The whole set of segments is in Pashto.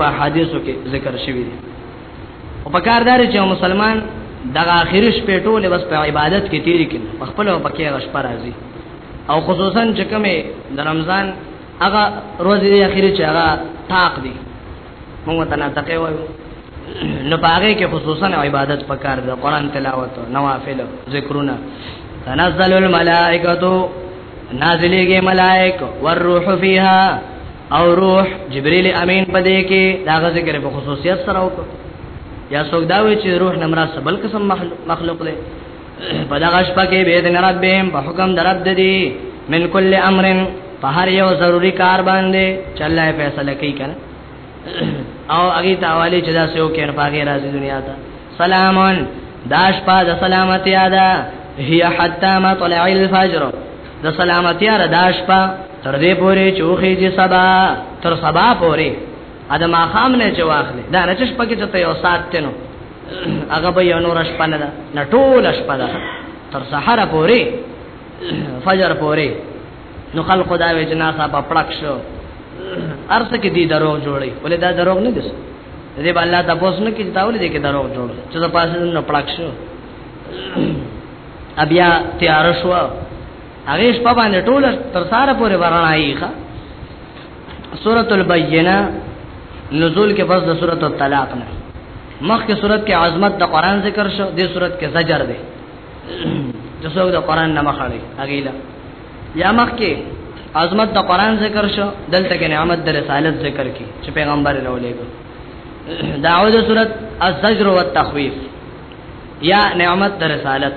په حدیثو کې ذکر شوی دی او په کار دار چې مسلمان دغه اخرش په ټوله بس په عبادت کې تیری کړي په خپل او پکې غش پر راځي او خصوصا چې کومه د رمضان هغه روزي اخیری چې هغه طاق دي موږ ته نه تقې وایو نو پاره کې خصوصا عبادت پکار ده قران تلاوت نوافل ذکرونه تنزل الملائکه نازلېږي ملائک والروح فیها او روح جبرئیل امین پدې کې داغه ذکر په خصوصیت سره وکړو یا څوک دا وی چې روح نمرا سبل قسم مخلوق دی په دغه شپه کې به د ربهم په حکم در رب دي من کل امر په هر یو ضروری کار باندې چله فیصله کوي کنه او هغه تعالی چې دا سو کې نه پاګه راځي دنیا ته سلامون داش پا د سلامتی ادا هي حتا ما طلع الفجر د سلامتی را داش پا تر دې پوري چوخي چې سبا تر سبا پوري اده ما خام نه چواخله دا نه چې پکې ته یو سات تنو هغه به یو نور شپه نه ده نه ټول شپه ده تر سحر پورې فجر پورې نو خلق دا وی جنا صاحب پړک شو ارس کې دي درو جوړي ولې دا درو نه دي دې به الله تاسو نه کې تاول دي کې درو جوړ چې دا پاسه نو پړک شو بیا تیار شو هغه شپه باندې ټول تر سحر پورې ورنایي ښا سورۃ البینہ نزول کې پس د سورۃ الطلاق نه مخکې سورۃ کې عظمت د قران ذکر شو د سورۃ کې زجر دی د سورۃ د قران نه مخړی اغیلا یا مخکې عظمت د قران ذکر شو دلته کې نعمت د رسالت ذکر کی چې پیغمبر راولېګو داوود سورۃ الزجر والتخویف یا نعمت د رسالت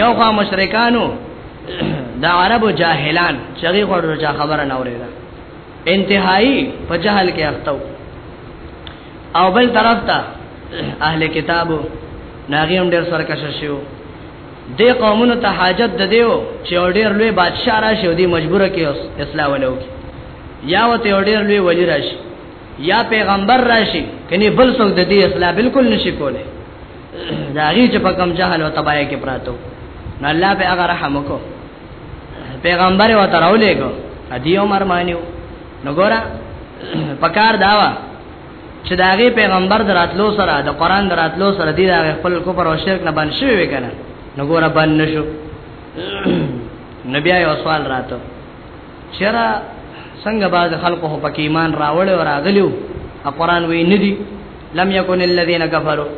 یو خوا مشرکانو دا عربو جاهلان چغي غوړو چا خبره نه اورېده انتهایی په جهل کې اختو او بل طرف ته اهل کتابو ناغي هم ډېر سرکش شو د قومونو ته حاجت د دیو چې ډېر لوی بادشاہ راشي او دی مجبور کې اوس اصلاح ولو کی یا وته ډېر لوی ولی راشي یا پیغمبر راشي کني بل څوک د دې اصلاح بالکل نشي کوله دا غي چې په کم جهل او تبای کې پراتو نو الله به هغه رحم وکړو پیغمبر و تر اولېګو ادي عمر مانیو نو ګورا پکار داوا چې دا غي پیغمبر دراتلو سره د قران دراتلو سره دی دا خپل کفر او شرک نه باندې شوی وکنه نو ګورا باندې نشو نبي آی سوال راتو چرا څنګه باز خلکو په کې ایمان راوړل او راغلیو قرآن وی ندی لم یکن الذین کفروا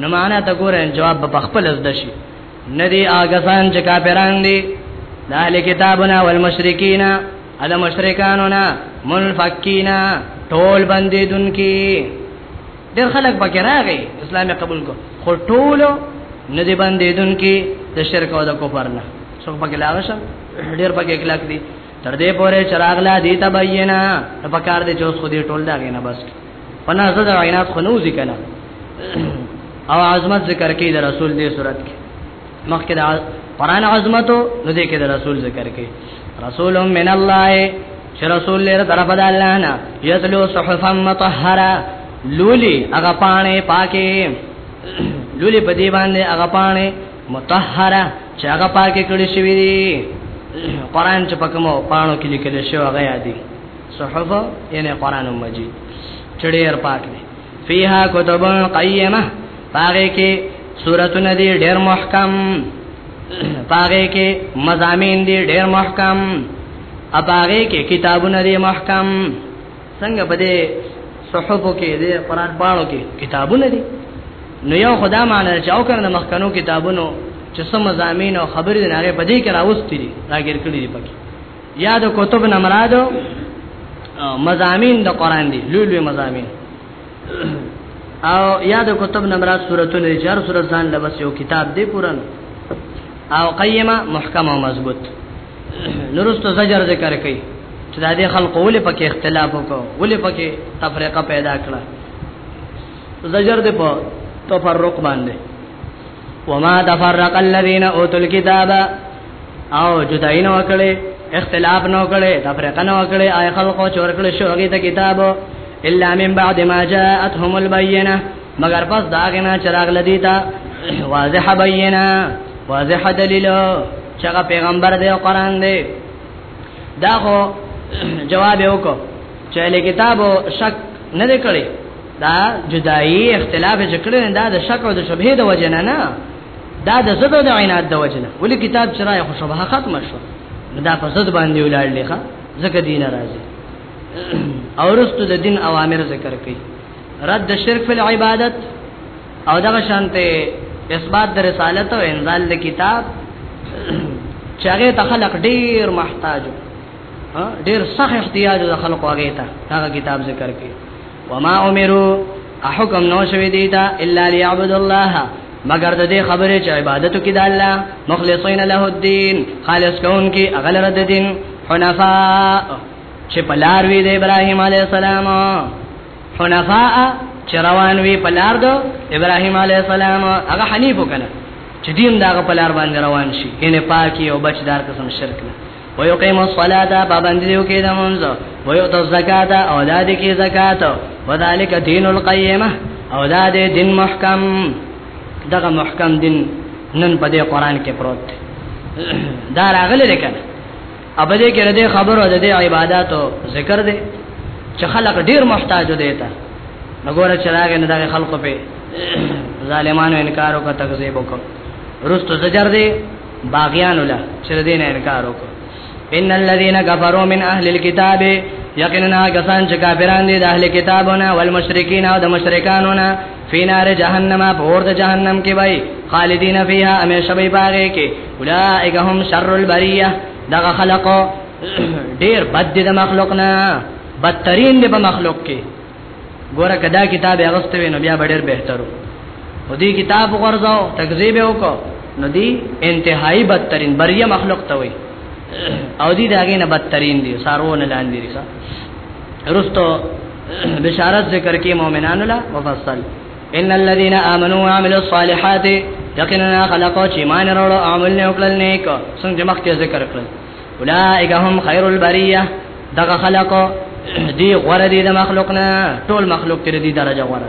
نو معنا ته ګورئ جواب په خپل زده شي ندی آګسان چې کافران دي د اهل کتابنا والمشرکین ال مشرکانونا منفقینا ټول باندې دونکي ډېر خلک پکې راغی اسلام قبول کو خو ټول ندی باندې دونکي د شرک او د کفر نه څوک پکې لاغه ډیر پکې کلک دي تر دې پورې چراغ لا دي تبینا په کار دې جوس خو دې ټول دا غینه بس پنا زړه عینات خو نو ذکر او عظمت ذکر کې د رسول دې صورت کې مخکې د قران عظمت نو دې کې د رسول ذکر کې رسول من الله چې رسول لري طرف د الله نه یتلو صحفا مطهره لولی هغه پانه پاکه لولی په دی باندې هغه پانه مطهره چې هغه پاکه کړی شوی دی قران چې پکمو پانو کې لیکل شوی هغه یادي صحف یعنی قران مجید چړیر پاک دی فیها کتب قیمه پاره کې سورتونه دی ډیر محکم پاره کې مزامین دی ډیر محکم اپاره کې کتابونه دی محکم څنګه په دې صحفو کې دې قران پاڼو کې کتابونه دي نو یو خدا معنی چې او کنه مخکنو کتابونو چې سم زامین او خبرې نه هغه په دې کې راوستي دي راګر کړی دي پکې یاد کتب نه مرادو مزامین د قران دي لوی لوی مزامین او یاد کتب نه مراد سورته نه چار سورته ځان لبس یو کتاب دی پورن او قیمه محکمه او مضبوط نورستو زجر ذکر کوي چې دا د خلکو ولې پکې اختلاف وکړو ولې پکې تفریقه پیدا کړه زجر دې په تفرق باندې وما تفرق الذين اوتل الكتاب او جداین وکړي اختلاف نو کړي تفریقه نو کړي آی خلکو چور کړي شو هغه ته کتابو الا من بعد ما جاءتهم البينه مگر پس داغنا چراغ لدیتا واضح بینه واضح دلیلو چې هغه پیغمبر دی او قران دی دا خو جواب یې وکړ چې له کتابو شک نه دی کړی دا جدائی اختلاف چې کړی دا د شک او د شبهه د وجه نه نه دا د زړه د عینات د وجه نه ولې کتاب چې راي خو شبهه ختم شو دا په زړه باندې ولاړ لخوا ځکه دین راځي اورستو د دین اوامر ذکر کړي رد شرک فی العبادت او دغه شانته اثبات د رسالت او انزال د کتاب چاغه ته خلق ډیر محتاج ډیر صح احتیاج د خلق واغې ته هغه کتاب ذکر کړي وما امروا احکم نو شوی دی دا الا ليعبد الله مگر د دې خبره چې عبادت کې د الله مخلصین له الدين خالص کون کې اغل رد دین حنفاء چې پلار وی د ابراهيم عليه السلام حنفاء چې روان وي په لار دو ابراهيم عليه السلام هغه حنيف وکنه چې دین داغه په لار باندې روان شي ان پاکي او بچدار قسم شرک نه ويقيم الصلاه پابند دي او کې د مونږ ويؤت الزکات او دا دي کې زکات وذالک دین القیمه او دا دي دین محکم دغه محکم دین نن په دې قران کې پروت دا راغلی لکه ابه دې کې دې خبرو د دې عبادتو ذکر دې چې خلق ډیر محتاج دي ته نګوره چې راغې نه دغه خلق په ظالمانو انکار او تکذیب وکړ رستو زجر دې باغیان ولا چې دې نه انکار وکړ ان الذين كفروا من اهل الكتاب یقینا کسان چې کافران دي د اهل کتابونه والمشرکین او د مشرکانونه فی نار جهنم پور د جهنم کې وای خالدین فیها همیشه به باغې کې اولائک هم شر البریه دغه خلق ډیر بد دي د مخلوق نه بدترین دي په مخلوق کې ګوره کدا کتاب اغسته وینو بیا ډیر بهترو او دې کتاب ورځاو تکذیب وکړو نو دی انتهایی بدترین بریه مخلوق ته وای او دی داګه نه بدترین دي سارونه لاندې دي رستو بشارت ذکر کې مؤمنانو لا وفصل ان الذين امنوا وعملوا الصالحات یقینا خلقو چې مان وروړو عمل نه وکړل نیک څنګه مخکې ذکر کړل اولئک هم خیر البریه دغه خلقو دی غره دی د مخلوقنا ټول مخلوق تر دې درجه غره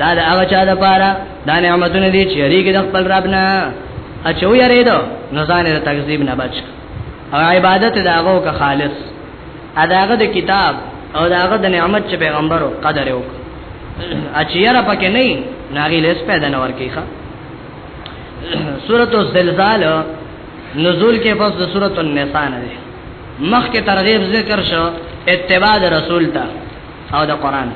دا د هغه چا د پاره دا نعمتونه دي چې یریږي د خپل رب نه اچو یریدو نو ځان له تکذیب نه بچ او عبادت دا هغه که خالص اداغه د کتاب او داغه د نعمت چې پیغمبرو قدر یو اچیرا پکې نه ناغي لیس پیدا نه ورکیخه سورۃ الزلزال نزول کې پس د سورۃ النساء نه مخکې ترغیب ذکر شو اتباع رسول ته او د قران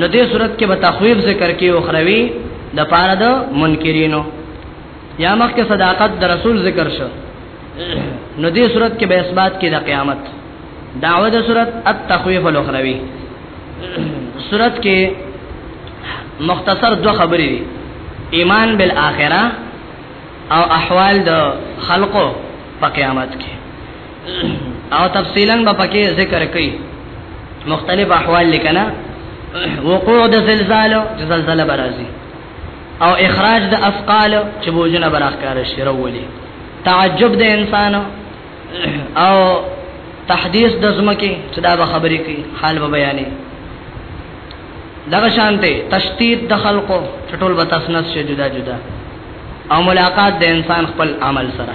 نو دې صورت کې به تخویف ذکر کې او خروي د پاره د منکرینو یا مخکې صداقت د رسول ذکر شو نو دې صورت کې به اثبات کې د قیامت دعوه د صورت التخویف الاخروی صورت کې مختصر دو خبرې دي ایمان بالآخرة او احوال د خلقو په قیامت کې او تفصیلا به پکې ذکر کړي مختلف احوال لیکنه وقوع د زلزال زلزلہ برازي او اخراج د اثقال چې بوجنه براخ کار شي راولي تعجب د انسان او تحدیث د زمکه چې دا به خبرې کوي حال به بیانې دغه شانته تشتیت د خلقو ټټول به تسنس شي جدا جدا او ملاقات د انسان خپل عمل سره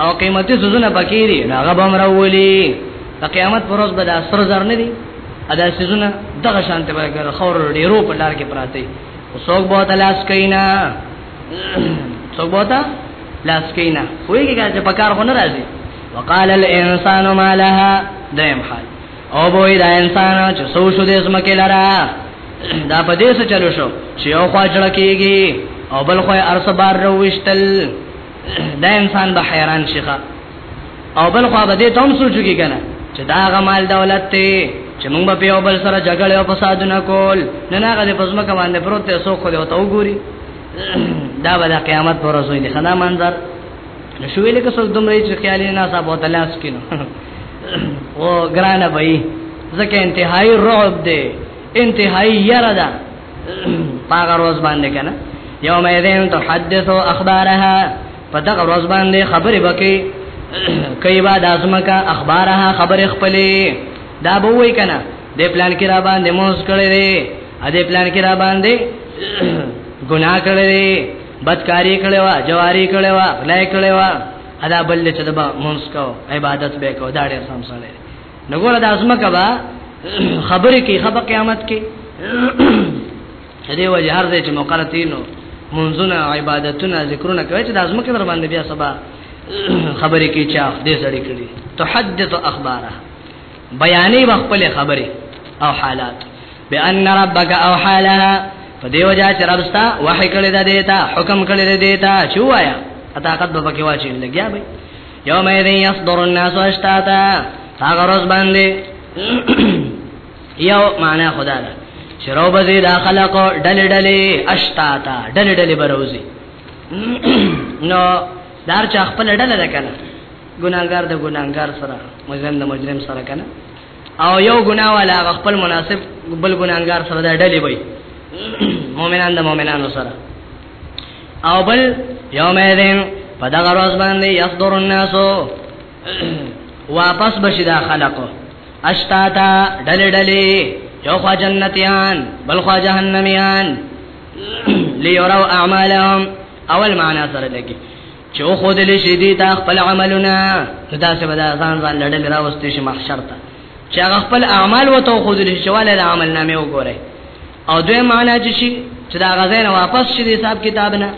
او قیمتي سوزونه پکې دي هغه به امر ولي د قیامت پر ورځ به د سر زر نه دي ادا سوزونه دغه شانته به ګر خور ډیرو په لار کې پراته څوک به تلاش کینا څوک به تا لاس کینا ویږي چې په کار خونه راځي وقال الانسان ما لها دیم حال او بوئی دا انسان چې سو شو دې سمکه لرا دا په دې څه چلو شو چې یو خوا جړکیږي او بل خو ارسبار روشتل دا انسان به حیران شي او بل خو به دې تم سوچو کې کنه چې دا غمال دولت ته چې موږ په یو بل سره جګړه او فسادونه کول نه نه غلې پزما کمانه پروت ته سو خو له تو ګوري دا به د قیامت پر ورځ وي خنا منظر شوې لکه څو دومره چې خیال نه صاحب او تلاش کینو او ګرانه وای زکه انتهایی رعب دی انتهایی یره ده پاګه روز باندې کنه یوم یذین تحدث اخبارها پدغه روز باندې خبرې بکی کوي با داسمکا اخبارها خبرې خپلې دا به وای کنه د پلان کې را باندې موس کړې دي ا دې پلان کې را باندې ګناه کړې دي بدکاری کړې وا جواری کړې وا لای کړې وا ادا بل چې دا مونږ کو عبادت به کو دا ډېر سم سره نګور د ازمکه با خبرې کې خبر قیامت کې دې وجه هر ځای چې مقرتینو منځونه عبادتونه ذکرونه کوي چې د ازمکه در باندې بیا سبا خبرې کې چا دې سړی کړي تحدث اخباره بیانې وخپل خبرې او حالات بان ربک او حالها په دیو جا چې ربستا وحی کړی دا دیتا حکم کړی دا دیتا چوایا اتا قد به کې واچین لګیا به یوم یذ یصدر الناس اشتاتا هغه روز باندې یو معنا خدا ده شرو بزی دا خلقو ډلې ډلې اشتاتا ډلې ډلې بروزي نو دار چا خپل ډله ده کنه ګناګار د ګناګار سره مجرم د مجرم سره کنه او یو ګنا والا خپل مناسب بل ګناګار سره د ډلې وي مؤمنان د مؤمنانو سره او بل یوم ایدین په دغه ورځ باندې یصدر الناس واپس بشي دا خلقو اشتاتا ډلې ډلې یو خوا جنتیان بل خوا جهنميان ليروا اعمالهم اول معنا سره لګي چې خو دې شي دي تا خپل عملونه دا څه به ځان ځان لړل راوستي شي محشر ته چې خپل اعمال وته خو دې شواله عمل نامه وګوره او دوی معنا چې شي چې دا غزا نه واپس شي د حساب کتاب نه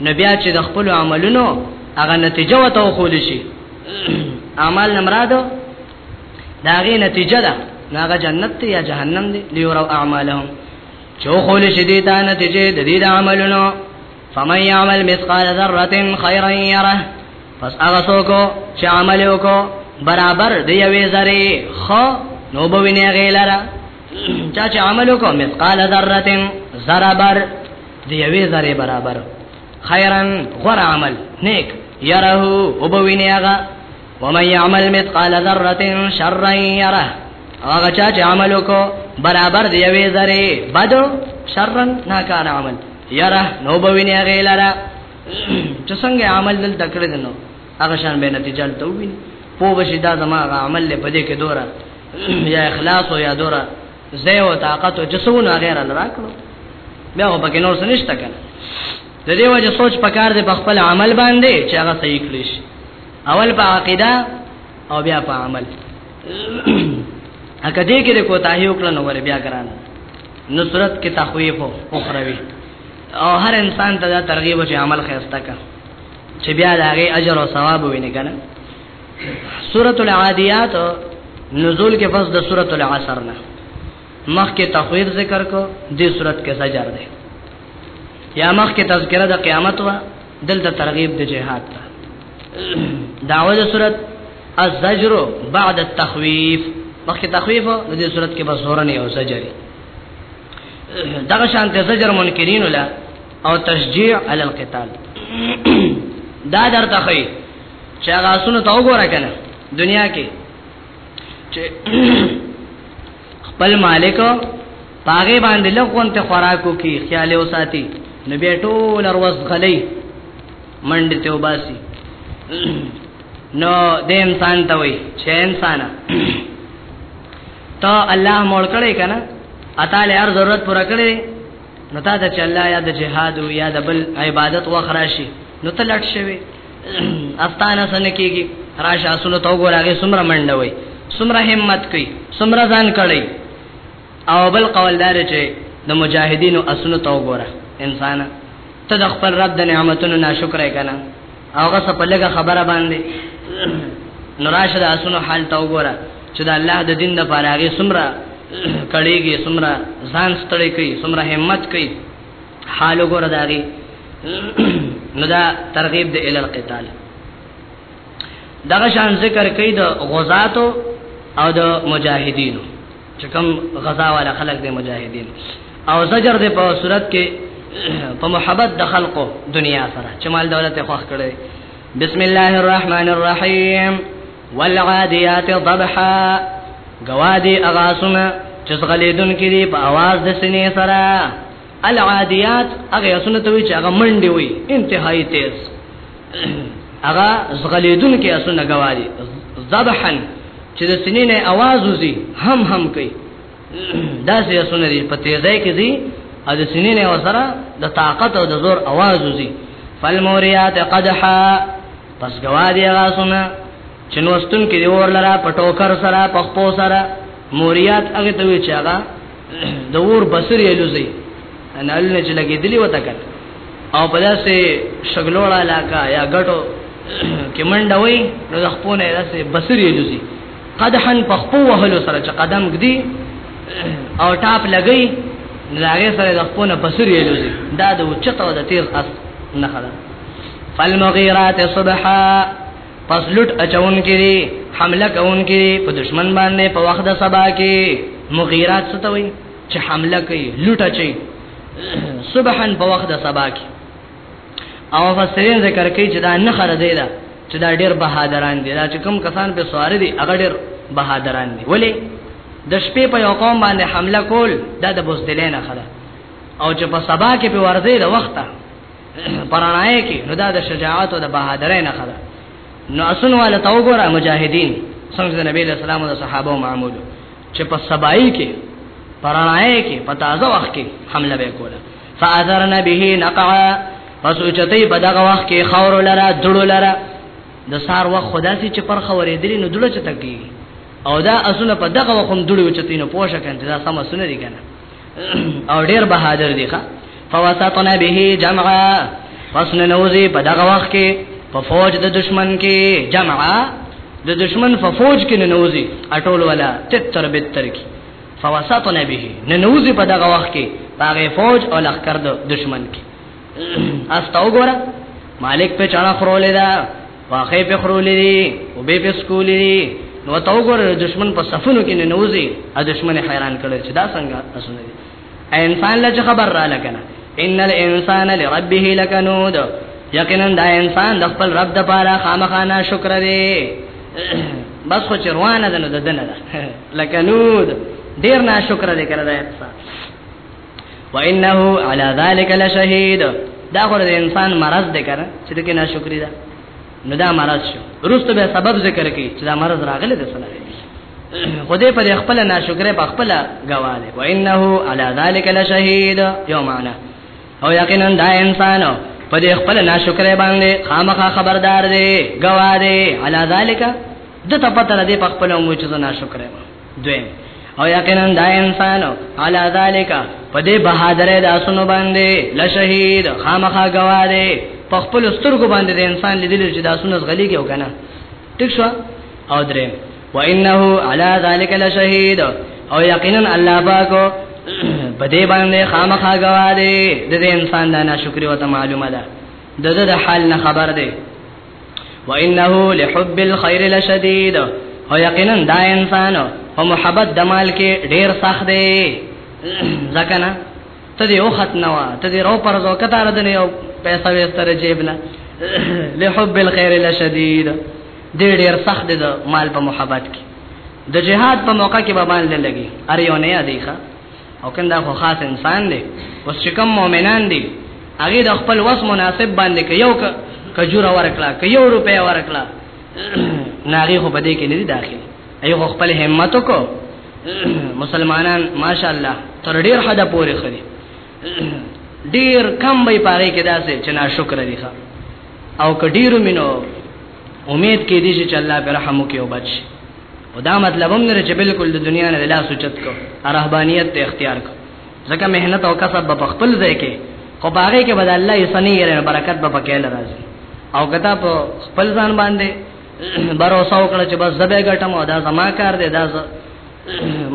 نو بیا چې د خپل عملونو هغه نتیجه وته خو دي شي اعمال نمرادو دا غي نتیجه ده هغه جنت ته یا جهنم دی لیورو اعمالهم چو خول شدی تا نتیجه د دې د عملونو فمن يعمل مثقال ذره خيرا يره پس هغه څوک چې عمل وکړو برابر دی یوې ذره خو نو به ویني غیلره چا چې عمل وکړ مثقال ذره زربر دی یوې ذره برابر خیرن غور عمل نیک یره او بوینه هغه ومن يعمل مثقال ذره شرا يره هغه چا چې عمل وکړ برابر دی یوې ذره بدو شرن ناکار عمل یره نو بوینه هغه لاره چې څنګه عمل دل تکړه دنو هغه شان به نتیجه ته ویني په وشي دا زما عمل له پدې کې دوره یا اخلاص او یا دورا زه او طاقت او جسونه غیر راکړو بیا هو پکې نور څه نشته کنه د دې وجه سوچ پکار دی په خپل عمل باندې چې هغه صحیح کړی شي اول په عقیده او بیا په عمل اګه دې کې د کوتاهی وکړه نو ور بیا ګران نصرت کې تخویف او اخروی او هر انسان ته دا ترغیب چې عمل خیرسته کا چې بیا د هغه اجر او ثواب ویني کنه سورۃ العادیات نزول کې پس د سورۃ العصر نه مخ کې تخویر ذکر کو د سورۃ کې زجر ده یا مخ کې تذکرہ د قیامت وا دلته ترغیب د جهاد ته داوود سورۃ الزجر بعد التخویف مخ کې تخویف د دې سورۃ کې بس هورنه او زجر دغه شان ته زجر منکرین ولا او تشجيع على القتال دا درته خي چې هغه اسونه تا وګوره کنه دنیا کې چې خپل مالک پاګې باندې لغون ته خوراکو کې خیال او ساتي نو بیا ټول ورځ غلې منډه ته وباسي نو د انسان ته وي چې انسان ته الله مول کړي کنه اته له هر ضرورت پوره کړي نو تا د چلا یا د جهاد یا د بل عبادت وخراشي نو ته لټ شوی افتانه سن کیږي راشه اصل تو ګورغه سمره منډوي سمره همت کوي سمره ځان کړي او بل قولدار چې د مجاهدینو اصل تو ګوره انسان ته د خپل رب د نعمتونو ناشکرای کنه هغه څه په لګه خبره باندې نوراشه د اسونو حال تا وګوره چې د الله د دین د پاره هغه سمره کړيږي سمره ځان ستړي کوي سمره همت کوي حال وګوره داږي نو دا ترغیب د ال القتال دغه شان ذکر کوي د غزاتو او د مجاهدینو چې کوم غزا والا خلک دي مجاهدین او زجر دې په صورت کې په محبت د خلقو دنیا سره چې مال دولت خوښ کړي بسم الله الرحمن الرحیم والعادیات ضبحا گوادی اغاسونه چې غلیدون کې دي په आवाज د سینې سره العادیات هغه اسونه ته وی چې هغه منډي وي انتهایی تیز هغه زغلیدون کې اسونه غواړي ذبحن چې د سنین आवाज وزي هم هم کوي دا سه اسونه دي په تیزه کې دي او د سنین او سره د طاقت او د زور आवाज وزي فالموریات قدحا پس غواړي هغه اسونه چې نوستون کې دی ورلره په ټوکر سره په خپو سره موریات هغه ته وی چې هغه د اور بصری الوزی انا النه چې لګېدلی وته کړ او په داسې شګلوړه علاقه یا ګټو کې منډه وای نو د خپونه داسې بصری الوزی قدحن په خپو وهلو سره چې قدم ګدی او ټاپ لګی لاغه سره د خپونه بصری الوزی دا د چته د تیر اس نه خلا فالمغیرات صبحا پس لوټ اچون کې دي حمله کون کې دي په دشمن باندې په وخت د سبا کې مغیرات ستوي چې حمله کوي لوټ اچي صبحن په وخت د سبا کې او فسرین ذکر کوي چې دا نه خره دی دا چې دا ډېر بهادران دي دا چې کوم کسان په سوار دي هغه ډېر بهادران دي ولی د شپې په یو قوم باندې حمله کول دا د بوزدلې نه خره او چې په سبا کې په ورځې د وخته پرانای کې نو دا د شجاعت او د بهادرۍ نه خلا نو اسن والا تو ګره مجاهدین څنګه د نبی له سلام او صحابه او معمول چې په سبای کې پرانای کې په تازه وخت کې حمله وکړه فاذرنا به نقع پس اوچتې په دغه وخت کې خور لره دړو لره د سار وخت خدا سي چې پر خورې درې نو دړو چتګي او دا اسونه په دغه وخت هم دړو چتې نو پوښه کنه دا سم اسونه دي کنه او ډیر بهادر دي ښا فوسطنا به جمعا پس نه نوځي په دغه وخت کې په فوج د دشمن کې جمعا د دشمن په فوج کې نه نوځي اټول ولا تتر بتر کې فوسطنا به نه نوځي په دغه وخت کې هغه فوج او لخر د دشمن کې استو ګوره مالک په چاړه خورولې ده واخې په خرولې دي او به په سکولې دي نو ته وګوره دشمن په صفونو کې نه نوځي ا دشمن حیران کړي چې دا څنګه اسونه دي انسان له خبر را لکنه ان الانسان لربه لکنود یقینا دا انسان د خپل رب د پاره خامخانه شکر دی بس خو چروانه ده نو ددنه ده لکنود ډیر ناشکر دی کړه دا انسان وانه على ذلك لشهيد دا خو د انسان مرض دی کنه چې دغه ناشکری ده نو دا مرض شو روستو به سبب ذکر کی چې دا مرض راغلی د سره خدای په خپل ناشکرې په خپل غواله و انه علی ذلک لشهید یو معنا او یقینا دا انسان په دې خپل ناشکرې باندې خامخا خبردار دی غواړي علی ذلک د تپتر دې په خپل موچ نه شکرې دویم او یقینا دا انسان علا ذالک په دې بهادر د اسونو باندې لشهید خامخا گواهه په خپل سترګو باندې د انسان لیدل چې د اسونو غلیږي او کنه ټیک شو او درې وانه علا ذالک لشهید او یقینا الله پاکو په دې باندې خامخا گواهه د دې انسان د ناشکری او معلومه ده د د حال نه خبر ده وانه لحب الخير لشديد او یقینا دا انسان او محبت د مال کې ډیر سخت دی ځکه نه ته دې وخت نه وا ته دې رو پر زو کته را دنه یو پیسې وستر جیب نه لحب الخير لشديد دې ډیر سخت دی د مال په محبت کې د جهاد په موقع کې به باندې لګي ار یو نه دی ښا او کنده خو خاص انسان دی اوس چې کوم مؤمنان دي هغه د خپل وس مناسب باندې کې یو کجوره ورکړه کې یو روپیا ورکړه ناغي خو بده کې نه دي داخل ایو خپل همت کو مسلمانان ماشاءالله تر ډیر حدا پورې خري ډیر کم به پاره کې داسې چې ناشکر دي ښا او کډیرو مينو امید کې دي چې الله به رحم وکي او بچي او دا مطلب هم نه چې بالکل د دنیا نه لاس چت کو رهبانیت ته اختیار کو ځکه مهنت او کسب په خپل ځای کې خو باغې کې بد الله یې سنې یې برکت به پکې لرازي او کته په خپل ځان باندې باور وکړه چې بس زبې ګټم او دا زما کار دی دا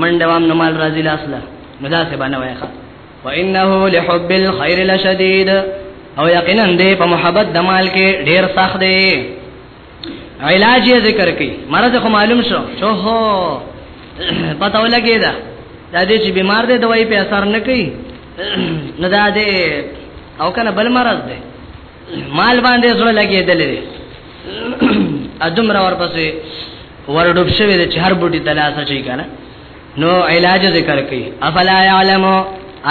منډه وام نه مال راځي لاس لا نو دا څه باندې وایخه وانه لحب الخير لشديد او یقینا دې په محبت د مال کې ډېر سخت دی علاج ذکر کړي مرض خو معلوم شو شو هو پته ولګی دا دا دې چې بیمار دی دوايي په اثر نه کوي نه دا دې او کنه بل مرض دی مال باندې زړه لګېدل دی ادم را ورپسې ورډوب شوی دی چې هر بوټي تلاسه شي کنه نو علاج ذکر کوي افلا يعلم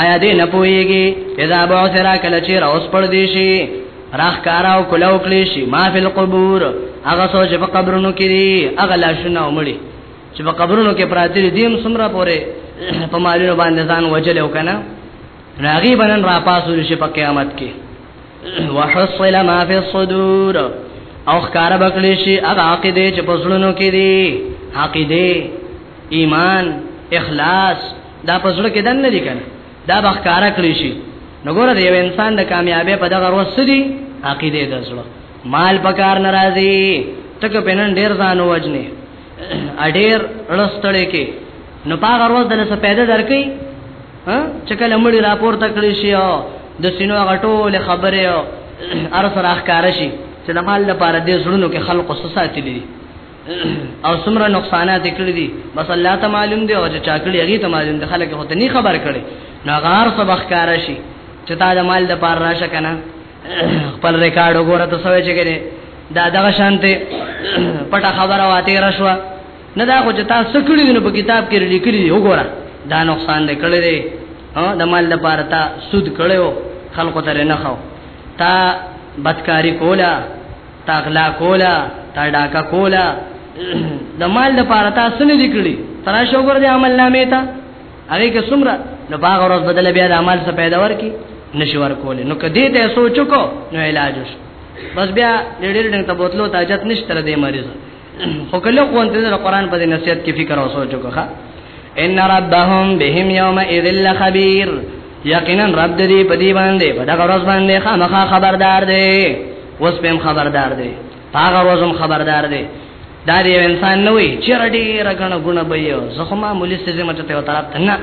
آیا دې نه پويږي اذا بعثر کله چې راوس پړ دي شي راخ کاراو کلو کلی شي ما فی القبور هغه سوچ په قبرونو کې دي هغه لاشونه ومړي چې په قبرونو کې پراته دي هم سمره پوره په مالونو باندې ځان وجل وکنه راغي بنن را پاسول شي په قیامت کې وحصل ما فی الصدور او خکار بکلی شي هغه عقیده چې پسړونو کې دي عقیده ایمان اخلاص دا پسړو کې دن نه دي کنه دا بخکارا کړی شي نو ګوره یو انسان د کامیابی په دغه ورځ سړي عقیده ده سره مال پکار ناراضي تک پنن ډیر ځان وجنه اډیر رستړې کې نو پاغه روز دله څه پیدا درکې ها چې کله مړ راپور تکړې شي او د سینو غټول خبره او ار سره ښکار شي چې د مال لپاره دې زړونو کې خلق وساتې دي او سمره نقصانات کړې دي بس الله ته معلوم دی او چې چا کړې هغه ته معلوم دی خلک هوته نه خبر کړي ناغار سبخ کار شي چې تا د مال لپاره راشه کنه خپل ریکارډ وګوره ته سوي چې ګره دا دغه شانته پټه خبره واته را شو نه دا خو چې تاسو کړی دی نو په کتاب کې لیکلی دی وګوره دا نقصان دې کړی دی ها د مال لپاره تا سود کړو خلکو ته نه خو تا بدکاری کولا تا غلا کولا تا ډاکا کولا د مال لپاره تا سن دې کړی تراشه وګوره عمل نامې ته هغه کې څومره نو باغ ورځ بدل بیا د عمل څخه پیدا ورکی نشي ورکول نو کدی ته سوچ کو نو علاج وش بس بیا ډېر ډېر ته بوتلو ته اجازه نشته د مریض خو کله کو انت د قران په نصیحت کې فکر او سوچ وکړه ان ربهم بهم یوم اذ لخبیر یقینا رب دې په دې باندې په دغه ورځ باندې خامخا خبردار دی اوس په خبردار دی هغه ورځم خبردار دی دا دی انسان نه وي چې ډېر غنه غونه به یو زه خو معمولی څه زمته ته وتر ته نه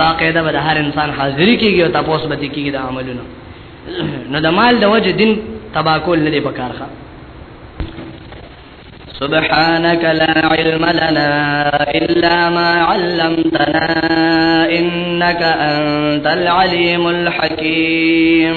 باقاعده به هر انسان حاضری کیږي او تاسو به کیږي د عملونو نو د مال د وجه دین تباکل نه دی پکارخه سبحانك لا علم لنا إلا ما علمتنا إنك أنت العليم الحكيم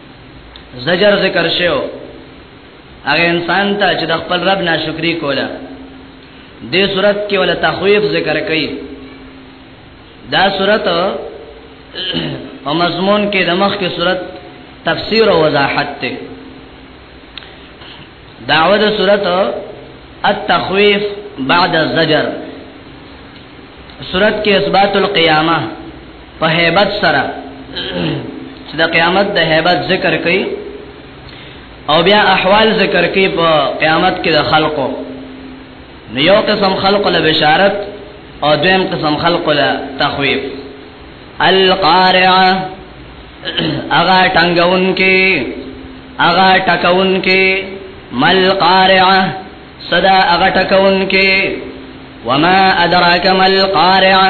زجر ذکر شو هغه انسان ته چې د خپل رب ناشکری کوله دې صورت کې ولا تخویف ذکر کړي دا صورت او مضمون کې د مخ کې صورت تفسیر او وضاحت ته دعوه د صورت التخویف بعد الزجر صورت کې اثبات القیامه په hebat سره چې د قیامت د hebat ذکر کوي او بیا احوال ذکر کوي په قیامت کې د خلقو نو یو قسم خلق له بشارت او دویم قسم خلق له تخویف القارعه اغا ټنګون کې اغا ټکون کې مل قارعه صدا اغا ټکون کې وما ادراک مل قارعه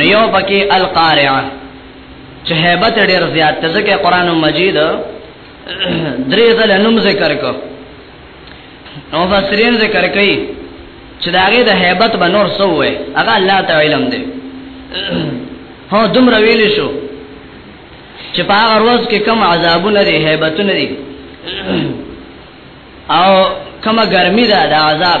نیو پکې القارعه چې hebat ډېر زیات ځکه قران مجید درې ځله نوم ذکر کو نو فسرین ذکر کوي چې داګه د hebat بنور سوې هغه الله تعالی علم دی هو دومره ویل شو چې په هغه ورځ کې کم عذابونه دي hebatونه دي او کما ګرمي ده د عذاب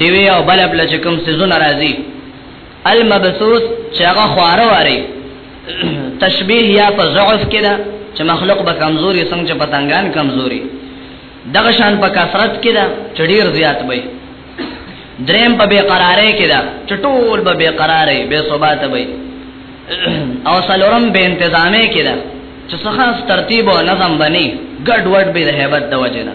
دیوی او بلب لچکم سزون رازی المبسوس چې هغه خواره واري تشبیه یا په ضعف کې ده چې مخلوق به کمزوري څنګه پتنګان کمزوري دغه شان په کثرت کې ده چې ډیر زیات وي دریم په بے قرارې کې ده چې ټول به بے قرارې بے ثبات وي او سلورم به انتظامې کې ده چې څخه ترتیب او نظم بني ګډ وډ به د هیبت د وجه نه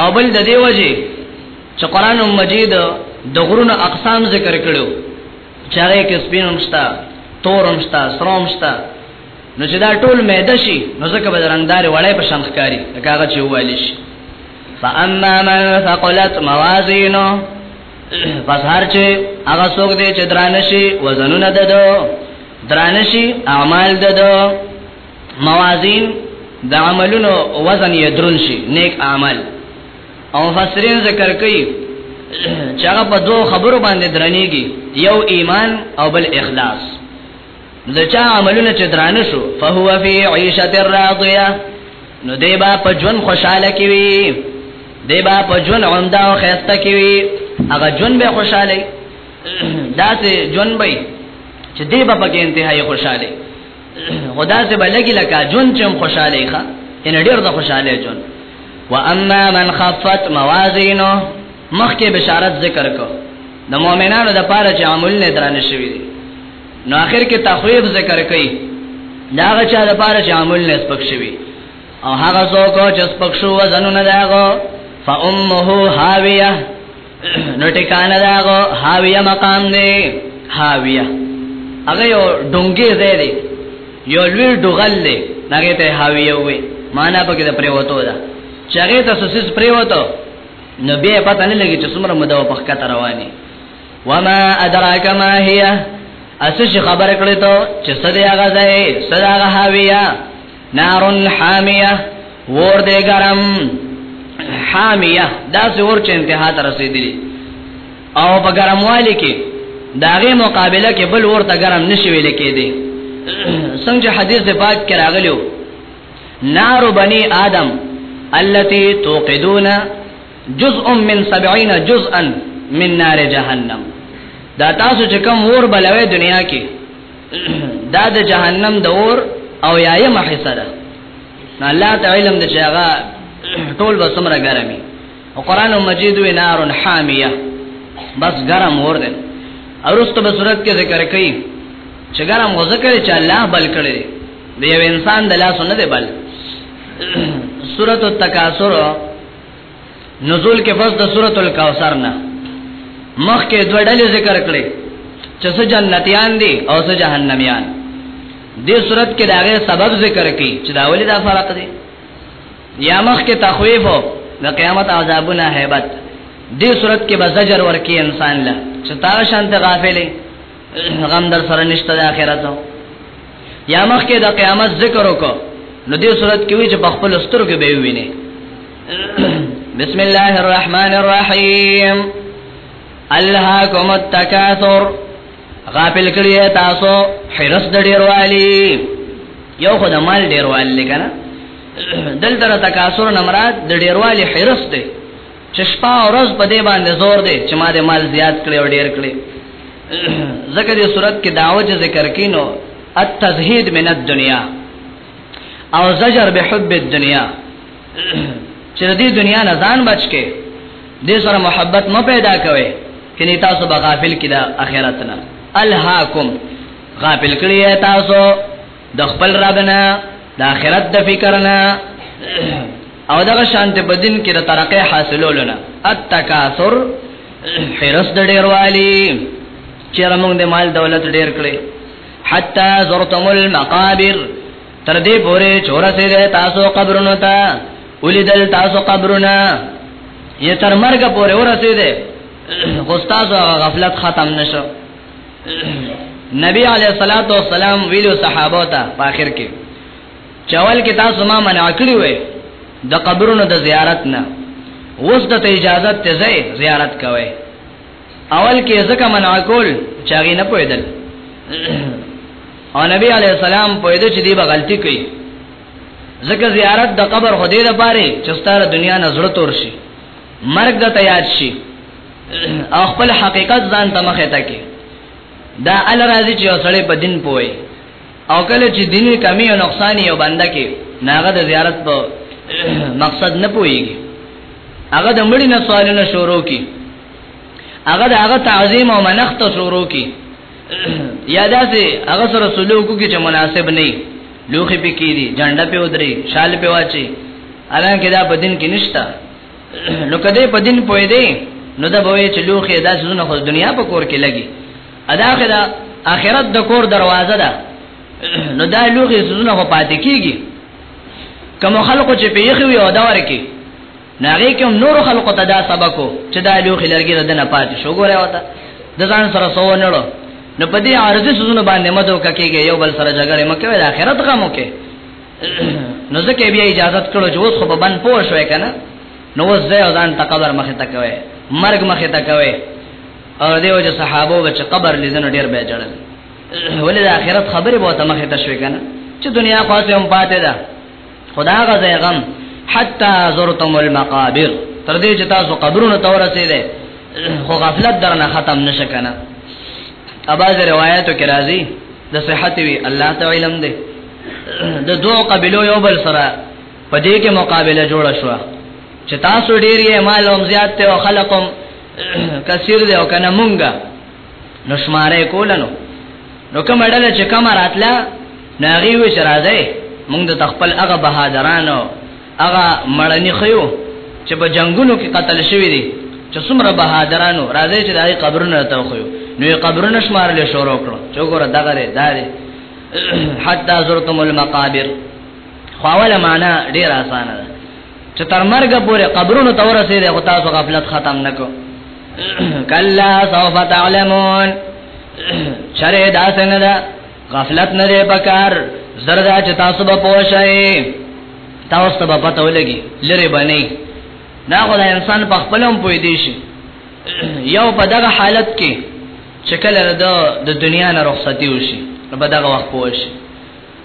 او بل د دې وجه چې قران مجید د غرونو اقسام ذکر کړو چې هغه کې سپینم شتا تورم شتا سروم شتا نو چې دا ټول مېده شي نو ځکه به رنگدار وړې په شان ښکاری لکه هغه چې وایل شي فاما من ثقلت موازینه پس هر چې هغه څوک دی چې درانشي وزنونه ددو درانشي اعمال ددو موازین د عملونو وزن یې درون شي نیک عمل او فسرین ذکر کوي چې هغه په دوه خبرو باندې درنیږي یو ایمان او بل اخلاص د چا عملونه چې درانه شو فهو فی عیشه راضیه نو دی با په ژوند خوشاله کیوي دی با په ژوند عمده او خیسته کیوي هغه ژوند به خوشاله داسې ژوند به چې دی با په انتهایی خوشاله خدا سے بلګی لکا جون چم خوشاله ښه ان ډیر د خوشاله جون واما من خفت موازینو مخکې بشارت ذکر کو د مؤمنانو د پاره چې عمل نه درانه شوی دی نو اخر کې تخویب ذکر کړي دا غچا د پاره چې عمل نه سپک شوی او هغه څوک چې سپک شو وزنونه داغو فامه هاویه نو ټکانه داغو حاویه مقام دی حاویه هغه یو ډونګي ځای دی یو لوی ډوغل دی هغه ته حاویه وي معنا پکې د پریوتو ده چې هغه ته سوسیس پریوتو نو بیا پته نه لګي چې څومره مده په خکته رواني وما ادراک ما هي اسه خبر کړی ته چې سده هغه ځای سده هغه حاویه نار حامیه ور دې ګرم حامیه دا زور چې انتها ته رسیدلی او په ګرموالي کې داغه مقابله کې بل ورته ګرم نشي ویل کېدی څنګه حدیث د پاک کې راغلیو نار بني آدم التي توقدون جزء من 70 جزءا من نار جهنم دا تاسو چې کوم ور بلوي دنیا کې دا د جهنم د اور او یایم حصہ ده نه الله تعالی علم د چاغه ټول به سمره ګرمي او قران مجید و نار حامیه بس ګرم اور ده اورسته به صورت کې ذکر کړي چې ګرم وځکه چې الله بل کړي دی یو انسان د لاس نه دی بل سورۃ التکاثر نزول کې پس د سورۃ الکوثر نه مخکې دوه ډلې ذکر کړې چې څه جنتیان دي او څه جهنميان دې صورت کې داغه سبب ذکر کړي چې دا ولې دا فرق دی یا مخکې تخویف د قیامت عذابونه hebat دې صورت کې به زجر ورکی انسان له چې تا شانت غافلې غم در سره نشته د آخرت یا مخکې د قیامت ذکر وکړو نو دې صورت کې وی چې بخپل سترګې به ویني بسم الله الرحمن الرحیم الهاکم التکاثر غافل کړی تاسو حرس د ډیروالی یو خو د مال ډیروالی لګنه دلته تکاثر نمراد د ډیروالی حرس دی چې شپه او ورځ په دې باندې زور دی چې ما د مال زیات کړی او ډیر کړی زکه دې صورت کې داوج ذکر کینو التزهید من الدنیا او زجر بحب الدنیا چې دې دنیا نه ځان بچ کې دې سره محبت مو پیدا کوي کله تاسو به غافل کړه اخرت نه الهاکم غافل کړی تاسو د خپل رب نه د اخرت د فکر نه او دغه شانت بدین کې د ترقه حاصلولو نه التکاثر حرس د ډیروالی چې موږ د مال دولت ډیر کړی حتا زرتم المقابر تر دې پورې چور سي ده تاسو قبرونو ته ولیدل تاسو قبرونه یې تر مرګ پورې ورسې ده خو تاسو غفلت ختم نشو نبی علیہ الصلوۃ والسلام ویلو صحابه ته په اخر کې چاول کې تاسو ما منع کړی وې د قبرونو د زیارت نه اوس د اجازه ته زیارت کوئ اول کې ځکه منع کول چې هغه نه پوهیدل او نبی علی السلام پوهیدل چې دی به غلطي کوي ځکه زیارت د قبر خدای د پاره چې ستاره دنیا نه زړه تور شي مرګ د تیار شي او خپل حقیقت ځان ته مخه تکي دا ال راضي چې وسړې په دین پوي او کله چې دیني کمی او نقصان یو بنده کې ناغه د زیارت په مقصد نه پويږي هغه د مړي نه سوالونه شروع کی هغه د هغه تعظیم او منښت شروع کی یا داسې هغه سره سلوک کی چې مناسب نه لوخي پکې دي جنډه په ودري شال په واچي الانکه دا په دین کې نشتا نو کده په دین پوي دی نو دا به چې لوخي داسې نه خو دنیا په کور کې لګي ادا کړه اخرت د کور دروازه ده نو دا لوګي زونه په پاتې کیږي کوم خلکو چې پیخي وي او دا ورکی ناغي کوم نور خلکو ته دا سبقو چې دا لوخي لرګي د نه پاتې شو ګوره وتا د ځان سره سو نه لو نو په دې ارزه سونه باندې مدو ککیږي یو بل سره جګړه مکه د اخرت غم وکي نو ځکه بیا اجازه کړو چې اوس خو په بند پوه شوې کنه نو وځه ځان تقدر مخه تکوي مرګ مخه تکوي او دیو چې صحابه و چې قبر لیدل ډیر به جړل ولې د آخرت خبره به ته مخه تشوي کنه چې دنیا خاصه هم پاتې ده خدا غزه غم حتا زرتم المقابر تر دې چې تاسو قبرونو ته ورسېده خو غفلت درنه ختم نشه کنه اباز روایتو کې راځي د صحت وی الله تعالی علم دی د دوه قبيلو یو بل سره په دې کې مقابله جوړه شو چې تاسو ډیر یې مال هم زیات ته او خلقم کثیر دی او کنه مونږه نو شماره کولنو نو کوم ډل چې کوم راتله ناغي وی چې راځي مونږ د خپل هغه بهادرانو هغه مړنی خيو چې په جنگونو کې قتل شوی دي چې څومره بهادرانو راځي چې دای قبرونه ته خو نو یې قبرونه شمارل شروع کړو چې ګوره دغه لري داري حتا زرتم المقابر خواله معنا ډیر اسانه ده چې تر مرګ پورې قبرونو ته ورسېده خو تاسو غفلت ختم نکو کلا سوف تعلمون چره دا څنګه دا غفلت نه دی پکار زردا چې تاسو به پوښای تاسو به پته ولګي لری باندې دا خو د انسان په خپلم پوي دی شي یو په دغه حالت کې چې کله د دنیا نه رخصتي وشي په دغه وخت پوه شي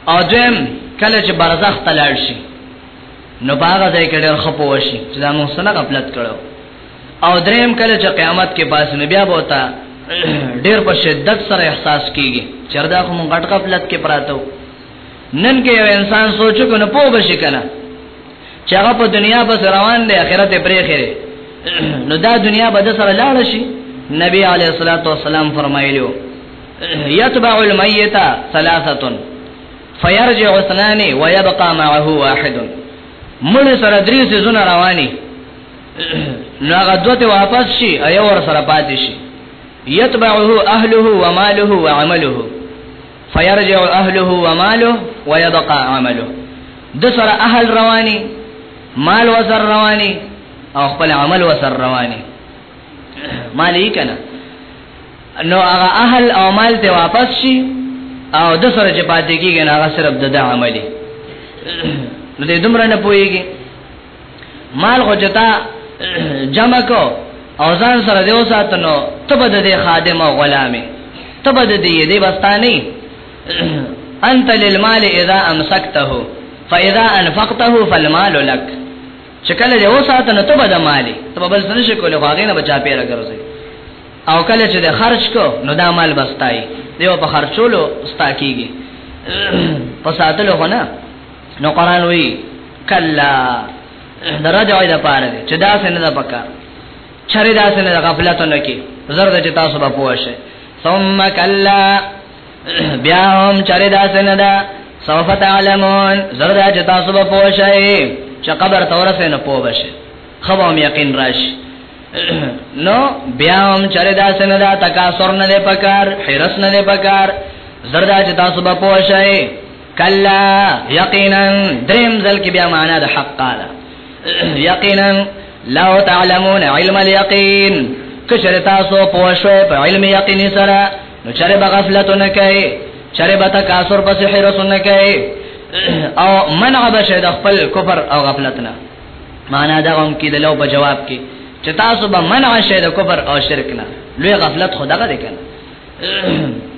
او دویم کله چې برزخ تلاړ شي نو باغه ځای کې ډېر خپو وشي چې دا موږ سره غفلت کړو او دریم کله چې قیامت کې پاس نه بیا بوتا ډېر په شدت سره احساس کیږي چردا خو موږ غټ غفلت کې پراته نن کې یو انسان سوچو کنه پوه بشي کنه چې هغه په دنیا په روان دی آخرت پرې خره نو دا دنیا به د سره لاړ شي نبی علیه الصلاۃ والسلام فرمایلیو یتبع المیت ثلاثه فيرجع اثنان ويبقى معه واحد مړ سره درې سيزونه رواني نو هغه دوه ته واپس شي ايو ور سره پاتې شي يتبعه اهله وماله وعمله فيرجع اهله وماله ويبقى عمله د سره اهل رواني مال وسر رواني او خپل عمل وسر رواني مالی کنه نو هغه اهل او مال ته واپس شي او د سره چې پاتې کیږي هغه صرف د عملي نو دې دومره نه پويږي مال خو جتا جمع کو او ځان سره دیو ساتنو ته بده دې خادم او غلامي ته بده دې دې بستاني انت للمال اذا امسكته فاذا انفقته فالمال لك چې کله دې وساته نو ته به د مالې ته به بل څه نشې کولی خو هغې نه به چاپېره ګرځې او کله چې د خرج کو نو دا مال به ستای دی په خرچولو ستا کېږي په ساتلو خو نه نو قرآن وی کلا د رجعې د پاره دی چې داسې نه ده پکا چرې داسې نه ده غفلت نه کې زرد چې تاسو به پوه شئ ثم کلا بیا هم چرې داسې نه ده سوف تعلمون زردا چې تاسو به پوه شئ چې قبر تورسه نه پوه بشئ خبر هم یقین راشي نو بیا هم چرې داسې نه ده تکاسر نه ده پکار حرس نه ده پکار زردا چې تاسو به پوه شئ کلا یقینا دریم ځل کې بیا معنا د حق قال یقینا لو تعلمون علم اليقین کشر تاسو پوه شئ په علم یقین سره نو چرې به غفلت نه کوي چرې به تکاسر په سحر سن کوي او منع بشه د خپل کفر او غفلت نه معنا دا هم کې د لو په جواب کې چې تاسو به منع شه د کفر او شرک نه لوی غفلت خدا غره کنه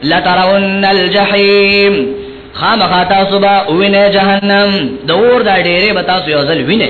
لا ترون الجحیم خامخا تاسو به وینه جهنم د اور د ډېرې به تاسو یو ځل وینه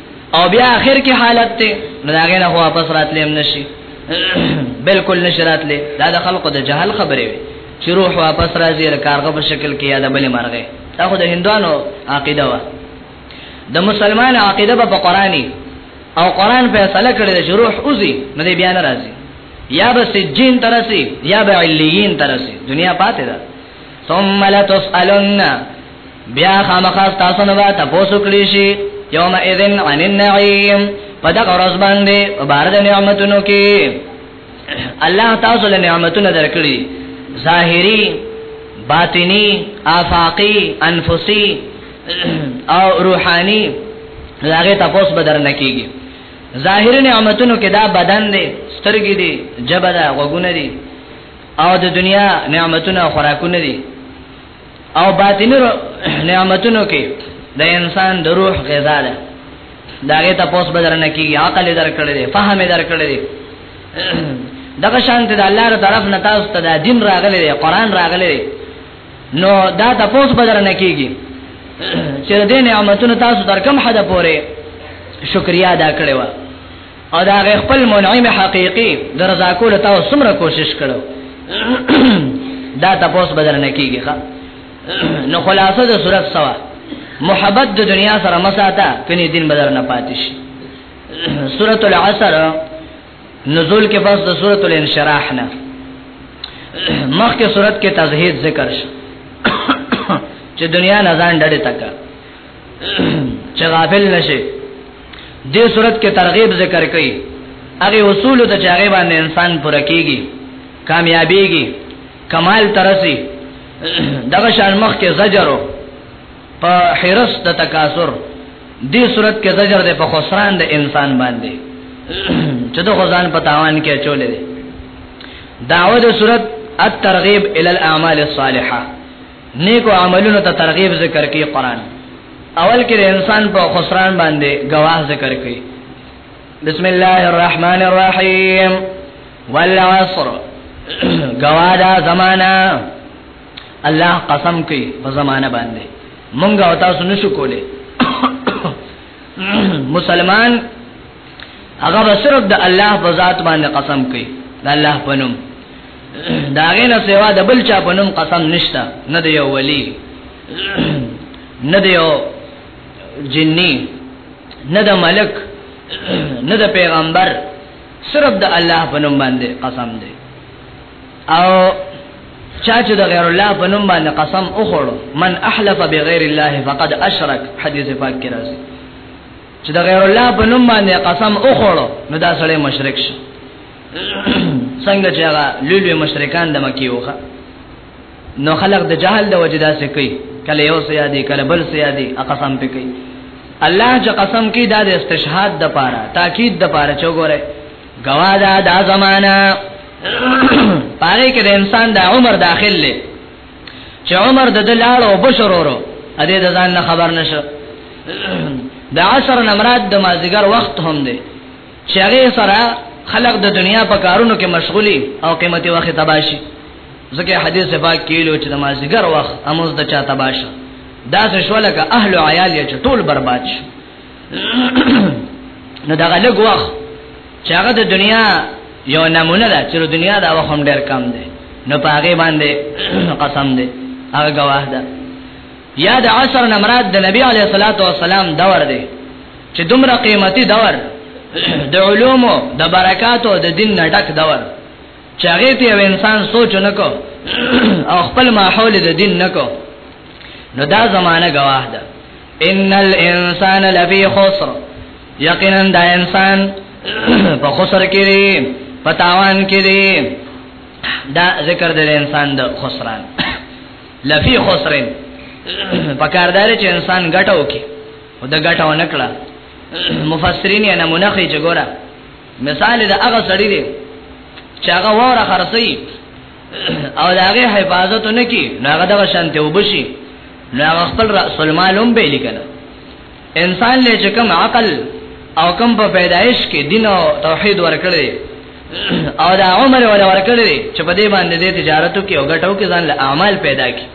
او بیا اخر کې حالت ته نو دا غیر واپس راتلم نشي بالکل نشرات لې دا د خلقو د جهل خبره وي چې روح واپس راځي کارغه په شکل کې یا د بلې مرغه دا خو د هندوانو عقیده و د مسلمان عقیده په قرآني او قرآن فیصله کړی چې روح اوزي نه دی بیا نه راځي یا به سجین ترسي یا به علیین ترسي دنیا پاتې ده ثم لتسالن بیا خامخا تاسو نه به تاسو کړی شي یوم اذن عن النعیم په دغه ورځ باندې په بار د نعمتونو کې الله تاسو له نعمتونو درکړي ظاهری باطنی آفاقی انفسی او روحانی هغه تاسو به درنه کیږي ظاهری نعمتونو کې دا بدن دی سترګې دي جبه ده غوګونه دي او د دنیا نعمتونه خوراکونه دي او باطنی نعمتونو کې د انسان د روح غذا ده داغه تاسو بدر نه کی عقل درکړل دي فهم درکړل دي دغه شان ته د الله تر طرف نه تاسو ته د دین راغلي دي قران راغلي دي نو دا تاسو بدر نه کیږي چې د نعمتونو تاسو تر کوم حد پورې شکریا ادا کړو او دا غ خپل منعم حقيقي درزا کول تا سمره کوشش کړو دا تاسو بدل نه کیږي ښا نو خلاصه د صورت سوا محبت د دنیا سره مساته کني دین بدل نه پاتش سورۃ العصر نزول کې پس د سورۃ الانشراح نه مخکې سورۃ کې تزهید ذکر شو چې دنیا نه ځان ډډه تکا چې غافل نشي دې صورت کې ترغیب ذکر کړي هغه اصول ته چې هغه باندې انسان پر کېږي کامیابیږي کمال ترسي دغه شان مخ کې زجرو په حرس د تکاثر دې صورت کې زجر ده په خسران د انسان باندې چې د خزان په تاوان کې چولې ده داوود صورت الترغیب ال الاعمال الصالحه نیکو عملونو ته ترغیب ذکر کوي قران اول کې انسان په خسران باندې گواه ذکر کوي بسم الله الرحمن الرحیم والعصر گوادا زمانہ الله قسم کوي په زمانہ باندې مونږه او تاسو نشو کولای مسلمان هغه به صرف د الله په ذات باندې قسم کوي د الله په نوم دا غینه سوا د بل چا په نوم قسم نشته نه دی یو ولی نه دی یو جنی نه د ملک نه د پیغمبر صرف د الله په نوم باندې قسم دی او چا چې د غیر الله په نوم باندې قسم وخوړو من احلف بغیر الله فقد اشرک حدیث پاک کې راځي چې د غیر الله په نوم باندې قسم وخوړو نو دا سړی مشرک شو څنګه چې هغه لولې مشرکان د مکی وخه نو خلق د جهل د وجدا سې کوي کله یو سیا دی کله بل سیا دی قسم پې کوي الله چې قسم کوي دا د استشهاد د پاره تاکید د پاره چوغره گوادا دا زمانہ پاره کې د انسان د عمر داخل لې چې عمر د دلال او بشرورو ا دې د ځان نه خبر نشه د عصر نمراد د مازیګر وخت هم دی چې هغه سره خلق د دنیا په کارونو کې مشغولي او قیمتي وخت تباشي ځکه حدیث پاک کېلو چې د مازیګر وخت اموز د چا تباشه دا څه شو لکه اهل عیال یې ټول برباد شي نو دا لږ وخت چې هغه د دنیا یو نمونه ده چې د دنیا دا وخت هم ډېر کم دی نو په هغه باندې قسم دی هغه گواه ده یا د عصر نمراد د نبی علیه الصلاۃ والسلام دور دی چې دومره قیمتي دور د علومو د برکاتو د دین نه ډک دور چې هغه ته یو انسان سوچ نه کو او خپل ماحول د دین نه کو نو دا زمانہ گواه ده ان الانسان لفی خسر یقینا دا انسان په خسر کې دی په تاوان کې دی دا ذکر دی انسان د خسران لفی خسرین په کاردار چې انسان ګټو کې او د ګټو نکړه مفسرین یې نمونه کوي چې ګوره مثال د هغه سړی دی چې هغه وره خرڅي او داغه حفاظت نه کی ناغه د شانته وبشي نو هغه خپل راس المال هم به لیکنه انسان له چې کوم عقل او کوم په پیدایش کې دین او توحید ورکړي او دا عمر ولا ورکړي چې په دې باندې د تجارتو کې او ګټو کې ځان له اعمال پیدا کړي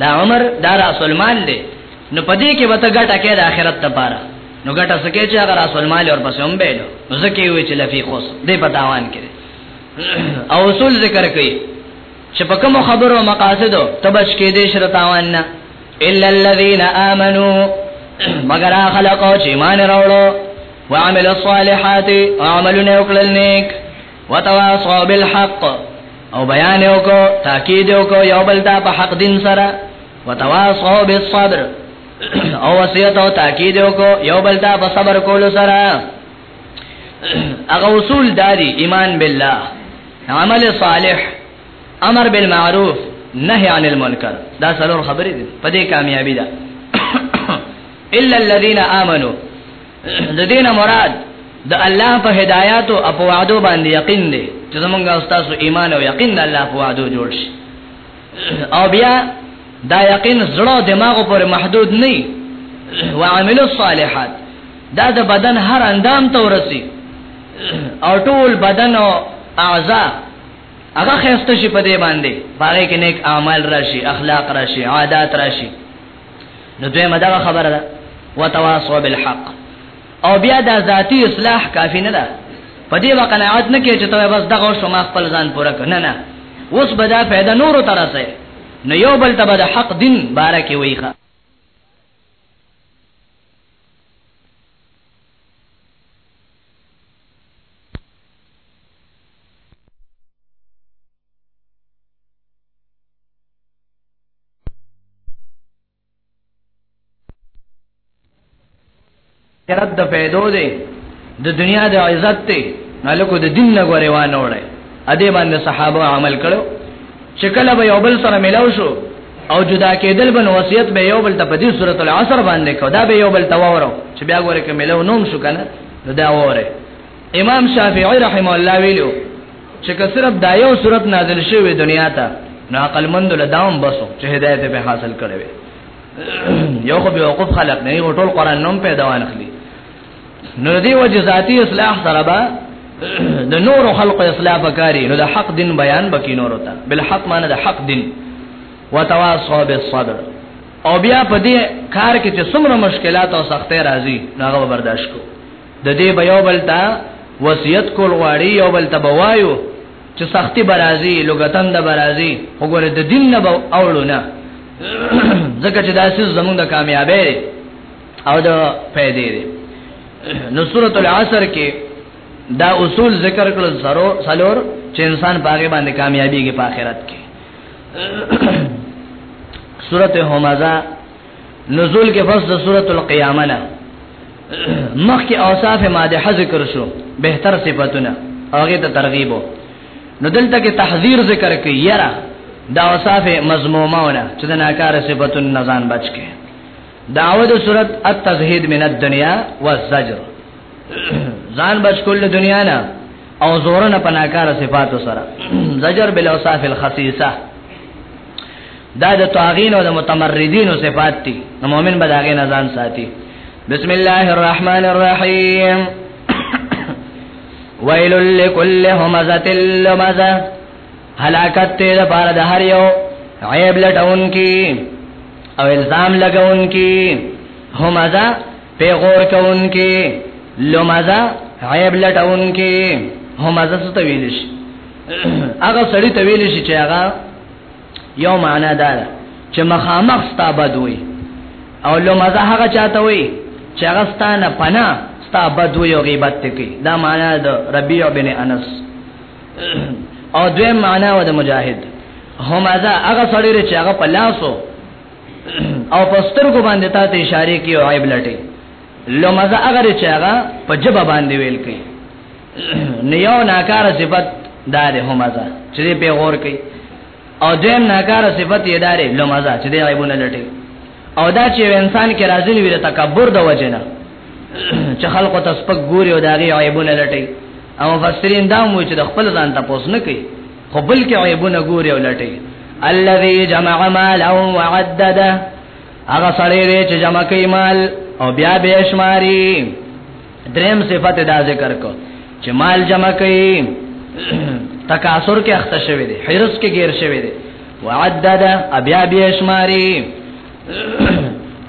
دا عمر دا راس المال دی نو په دې کې به ته ګټه کې د آخرت لپاره نو ګټه سکه چې هغه راس المال اور پسې هم بیلو نو ځکه وی چې لفی خوص دې په تاوان کې او اصول ذکر کوي چې په کوم خبرو مقاصدو تبچ کې دې شر تاوان نه الا الذين امنوا مگر خلق او چې مان راوړو وعمل الصالحات عملونه وکړل نیک وتواصوا بالحق او بیان وکړو تاکید وکړو یو بل ته په حق دین سره وتواصوا بالصبر او وصیت او تاکید وکړو یو بل ته په صبر کولو سره هغه اصول داري ایمان بالله عمل صالح امر بالمعروف نهي عن المنکر دا څلور خبرې دي په دې کامیابی ده الا الذين امنوا د دینه مراد د الله په هدایت او په وعده باندې یقین دي چې زمونږ استاد ایمان او یقین د الله په وعده جوړ شي او بیا دا یقین زړه او دماغ پر محدود نه او عامل الصالحات دا د بدن هر اندام ته ورسی او ټول بدن او اعضاء هغه خسته شي په دې باندې باغې کې نیک اعمال راشي اخلاق راشي عادت راشي نو دوی مدغه خبره ده وتواصوا بالحق او بیا دا ذاتی اصلاح کافی نه ده په دې وقناعت نه کې چې ته بس دغه شو ما خپل ځان پوره کړ نه نه اوس به دا پیدا نورو ترسه نو یو بل ته به د حق دین بارکه ویخه کرت د پیدو دی د دنیا د عزت ته نالکو د دین نه غوري وانه وړي ا دې باندې صحابه عمل کړو چې کله به یو بل سره ملاو شو او جدا کېدل بن وصیت به یو بل ته په دې صورت العصر باندې کو دا به یو بل ته وورو چې بیا غوري کې ملاو نوم شو کنه دا وره امام شافعی رحم الله ویلو چې که صرف دا یو صورت نازل شوی دنیا ته نو عقل مند له داوم بسو چې هدایت به حاصل کړي وي یو خو به وقف خلق نه یو ټول قران نوم پیدا ونخلي نو دی وجه ذاتی اصلاح سره به د نور خلق اصلاح وکاري نو د حق دین بیان بکی نور ته بل حق معنی د حق دین وتواصوا بالصبر او بیا په دې کار کې چې څومره مشکلات او سختۍ راځي نو هغه برداشت کوو د دې به یو بل ته وصیت کول غواړي یو بل ته بوایو چې سختی برازي لغتن د برازي وګوره د دین نه به اوړو نه ځکه چې دا سیس زمونږ د کامیابی او د پیدې دی نو سورۃ العصر کې دا اصول ذکر کړل سرو سلور چې انسان پاګې باندې کامیابی کې په آخرت کې سورۃ همزه نزول کې فصل سورۃ القیامه نه مخکې اوصاف ماده ذکر شو بهتر صفاتونه هغه ته ترغیب نو دلته کې تحذير ذکر کوي یرا دا اوصاف مذمومونه چې د ناکار صفاتونو نزان بچ کې داود سورۃ التزهید من الدنیا والزجر ځان بچ کول دنیا نه او زورن په ناکار صفاتو سره زجر بالاوصاف الخصیصه دا د طاغین او د متمردین صفات دي نو مؤمن به داګه نه ځان ساتي بسم الله الرحمن الرحیم ویل لكل همزه لمزه هلاکت ته د پاره د هر یو عیب لټون کی او الزام لګون کی همزه پیغور کوونکی لمزه عیب لټونکی همزه څه ته ویل شي هغه سړی ته ویل شي چې هغه یو معنا ده چې مخامخ ستا بد وي او لمزه هغه چاته وي چې هغه ستانه پنا ستا بد وي او غیبت کوي دا معنا ده ربيع بن انس او دوی معنا و د مجاهد همزه هغه سړی چې هغه په لاسو او پستر کو باندې تا ته اشاره کی او عیب لټي لمزه اگر چې هغه په جبه باندې ویل کوي نیو ناکار صفت دار همزه چې په غور کوي او دیم ناکار صفت یې دار لمزه چې دی عیبونه لټي او دا چې انسان کې راځي وي د تکبر د وجنه چې خلکو ته سپک ګوري او داغي عیبونه لټي او مفسرین دا مو چې د خپل ځان ته پوس نه کوي خو بل کې عیبونه ګوري او لټي الذي جمع مالا وعدده هغه سړی دی چې جمع کوي مال او بیا به شماري دریم صفت دا ذکر کو چې مال جمع کوي تکاثر کې اخته شوی دی حرس کې غیر شوی دی وعدد ابیا بیا شماري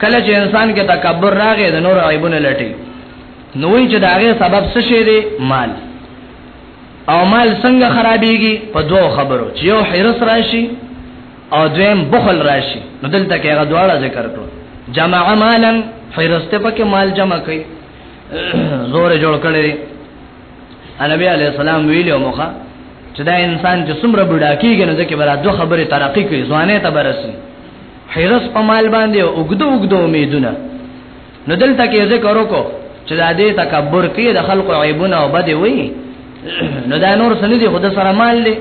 کله چې انسان کې تکبر راغی د نور عیبونه لټي نوې چې داغه سبب څه شي دی مال او مال څنګه خرابېږي په دوو خبرو چې یو حرس راشي او دویم بخل راشي نو دلته کې هغه دواړه ذکر کړو جمع مالا حرسته پکې مال جمع کوي زور جوړ کړي نبی علی السلام ویلو مخه چې دا انسان چې څومره بډا کیږي نو ځکه برا دوه خبره ترقی کوي ځوانه ته برسي حرس په مال باندې او وګدو وګدو امیدونه نو دلته کې ذکر وکړو چې دا دې تکبر کې د خلکو عیبونه او بده وي نو دا نور سن دي خود سره مال دي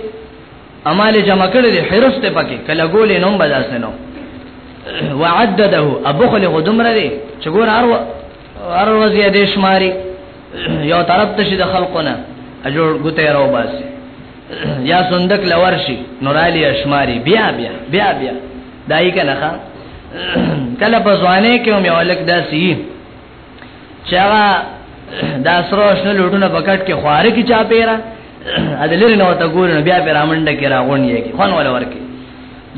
امال جمع کړي دي حرس ته پکې کله ګولې نوم بداسنو وعدده ابخل غدمره دي چې ګور هر هر ورځې دې شماري یو طرف ته شي د خلقونه اجور ګوتې راو باسي یا صندوق لور شي نورالی اشماری بیا بیا بیا بیا دای کنه ښا کله په ځوانه کې مې ولک داسي چا دا سره شنو لوټونه بکټ کې خواره کې چا پیرا ادلری نو ته ګور بیا پر امنډ کې راغون یې کې خون ولا ورکی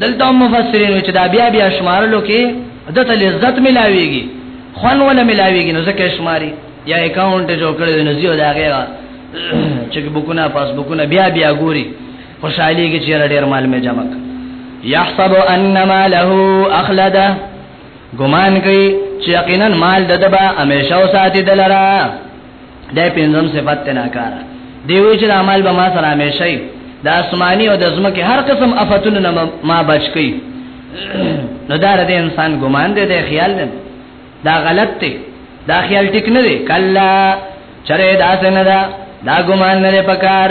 دلته مفسرین چې دا بیا بیا شمارلو کې دته لذت ملاويږي خون ولا ملاويږي نو ځکه شماري یا اکاونټ جوړ کړی نو زیو دا غیره چک بکونه پاس بکونه بیا بیا ګوري خوشحالي کې چیرې ډیر مال می جمع یحسب انما له اخلده ګمان کوي چې یقینا مال ددبا همیشه او ساتي دلرا د پنځم صفات تنا کار دی وی چې عمل به ما سره همیشه د اسماني او د زمکه هر قسم افتونو نه ما بچ کی نو دار د انسان ګمان دی د خیال دی دا غلط دی دا خیال ټیک نه دی کلا چرې دا څنګه دا دا ګمان نه پکار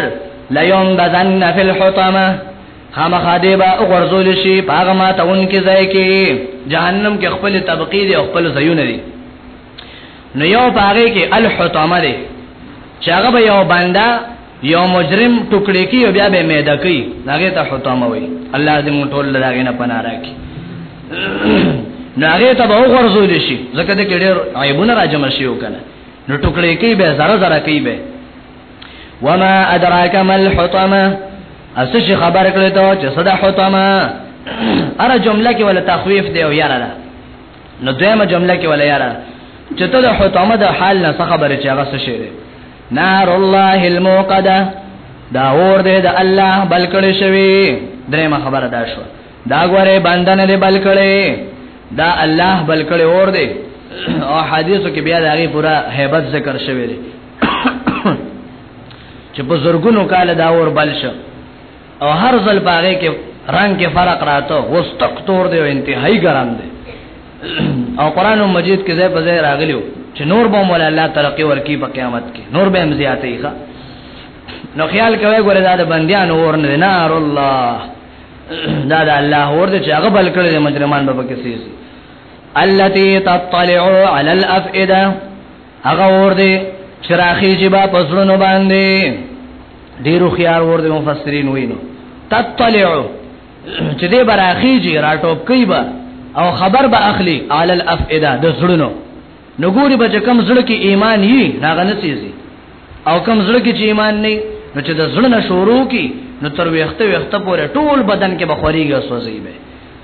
ليوم بذن فی الحطمه خامخا دی با غرزول شي پاغه ما ته اون کې ځای کې جهنم کې خپل طبقه دي خپل ځایونه دي نو یو پاغه کې الحطمه دي چې هغه به یو بنده یو مجرم ټوکړې کی او بیا به میده کوي هغه ته حطامه وي الله دې مون ټول لاغې نه پناه راکړي ناغه ته به ورزول شي ځکه دې کې ډېر عیبونه راجم شي وکنه نو ټوکړې کی به زره زره کوي به وما ادراک ما الحطمه اسش خبر کړی ته چې صدا حطمه اره جمله کې ولا تخويف دی او یاره ده نو دیمه جمله کې ولا یاره چې ته د حطمه د حال نه خبره چې هغه څه شي نار الله الموقده دا اور دې د الله بلکړې شوی درېمه خبره دا شو دا غوړې بندنه دې بلکړې دا الله بلکړې اور دې او حدیثو کې بیا دا غي پورا hebat ذکر شوی دی چې په زرګونو کال دا اور بل شو او هر ځل باغې کې رنگ کې فرق راته وستق تور دی او انتهایی ګرم دی او قران مجید کې ځای په ځای راغلیو چې نور به مولا الله ترقی ورکی په قیامت کې نور به هم زیاتې ښه نو خیال کوي ګوره دا د بندیان اور نه نار الله دا د الله اور دې چې هغه بل کړی د مجرمان به پکې سي التي تطلع على الافئده هغه اور دې چې راخي جبا پسړونو باندې ډیرو خيار ور دي مفسرین وینو تطلعو چې دې براخیږي راټوب کوي با او خبر به اخلي عل الافئده د زړونو نو ګوري به کم زړه کې ایمان یي هغه نسيزي او کم زړه کې چې ایمان نه نو چې د زړه نه شروع کی نو تر وخته وخته پورې ټول بدن کې بخوريږي او سوځي به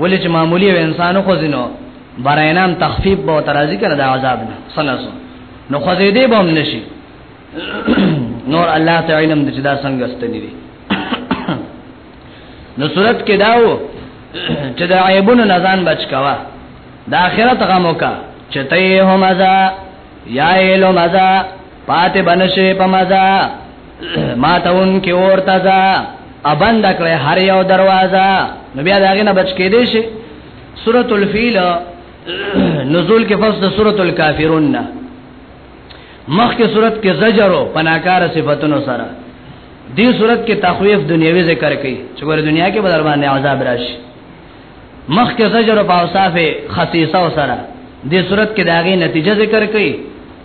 ولې چې معمولی او انسان خو زینو براینام تخفیف به ترازی کړه د عذاب نه سلاسو نو خو دې به هم نشي نور الله تعالی علم چې دا څنګه ستنی دي نو صورت کې داو چې د عیبونو نزان بچ کوا د اخرت غمو کا چې ته هم ازا یا ایلو مزا پاتې بنشه په مزا ما ته اون کې اور تازه ابند کړې هر یو دروازه نو بیا داغه نه بچ کې دي شي سورۃ الفیل نزول کې فصل سورۃ الکافرون نه مخکې سورۃ کې زجرو پناکار صفاتونو سره دې سورۃ کې تخویف دنیوي ذکر کړي چې ګور دنیا کې بدر باندې عذاب راشي مخکې زجر او اوصاف خصيصه سره دې سورۃ کې داغه نتیجه ذکر کړي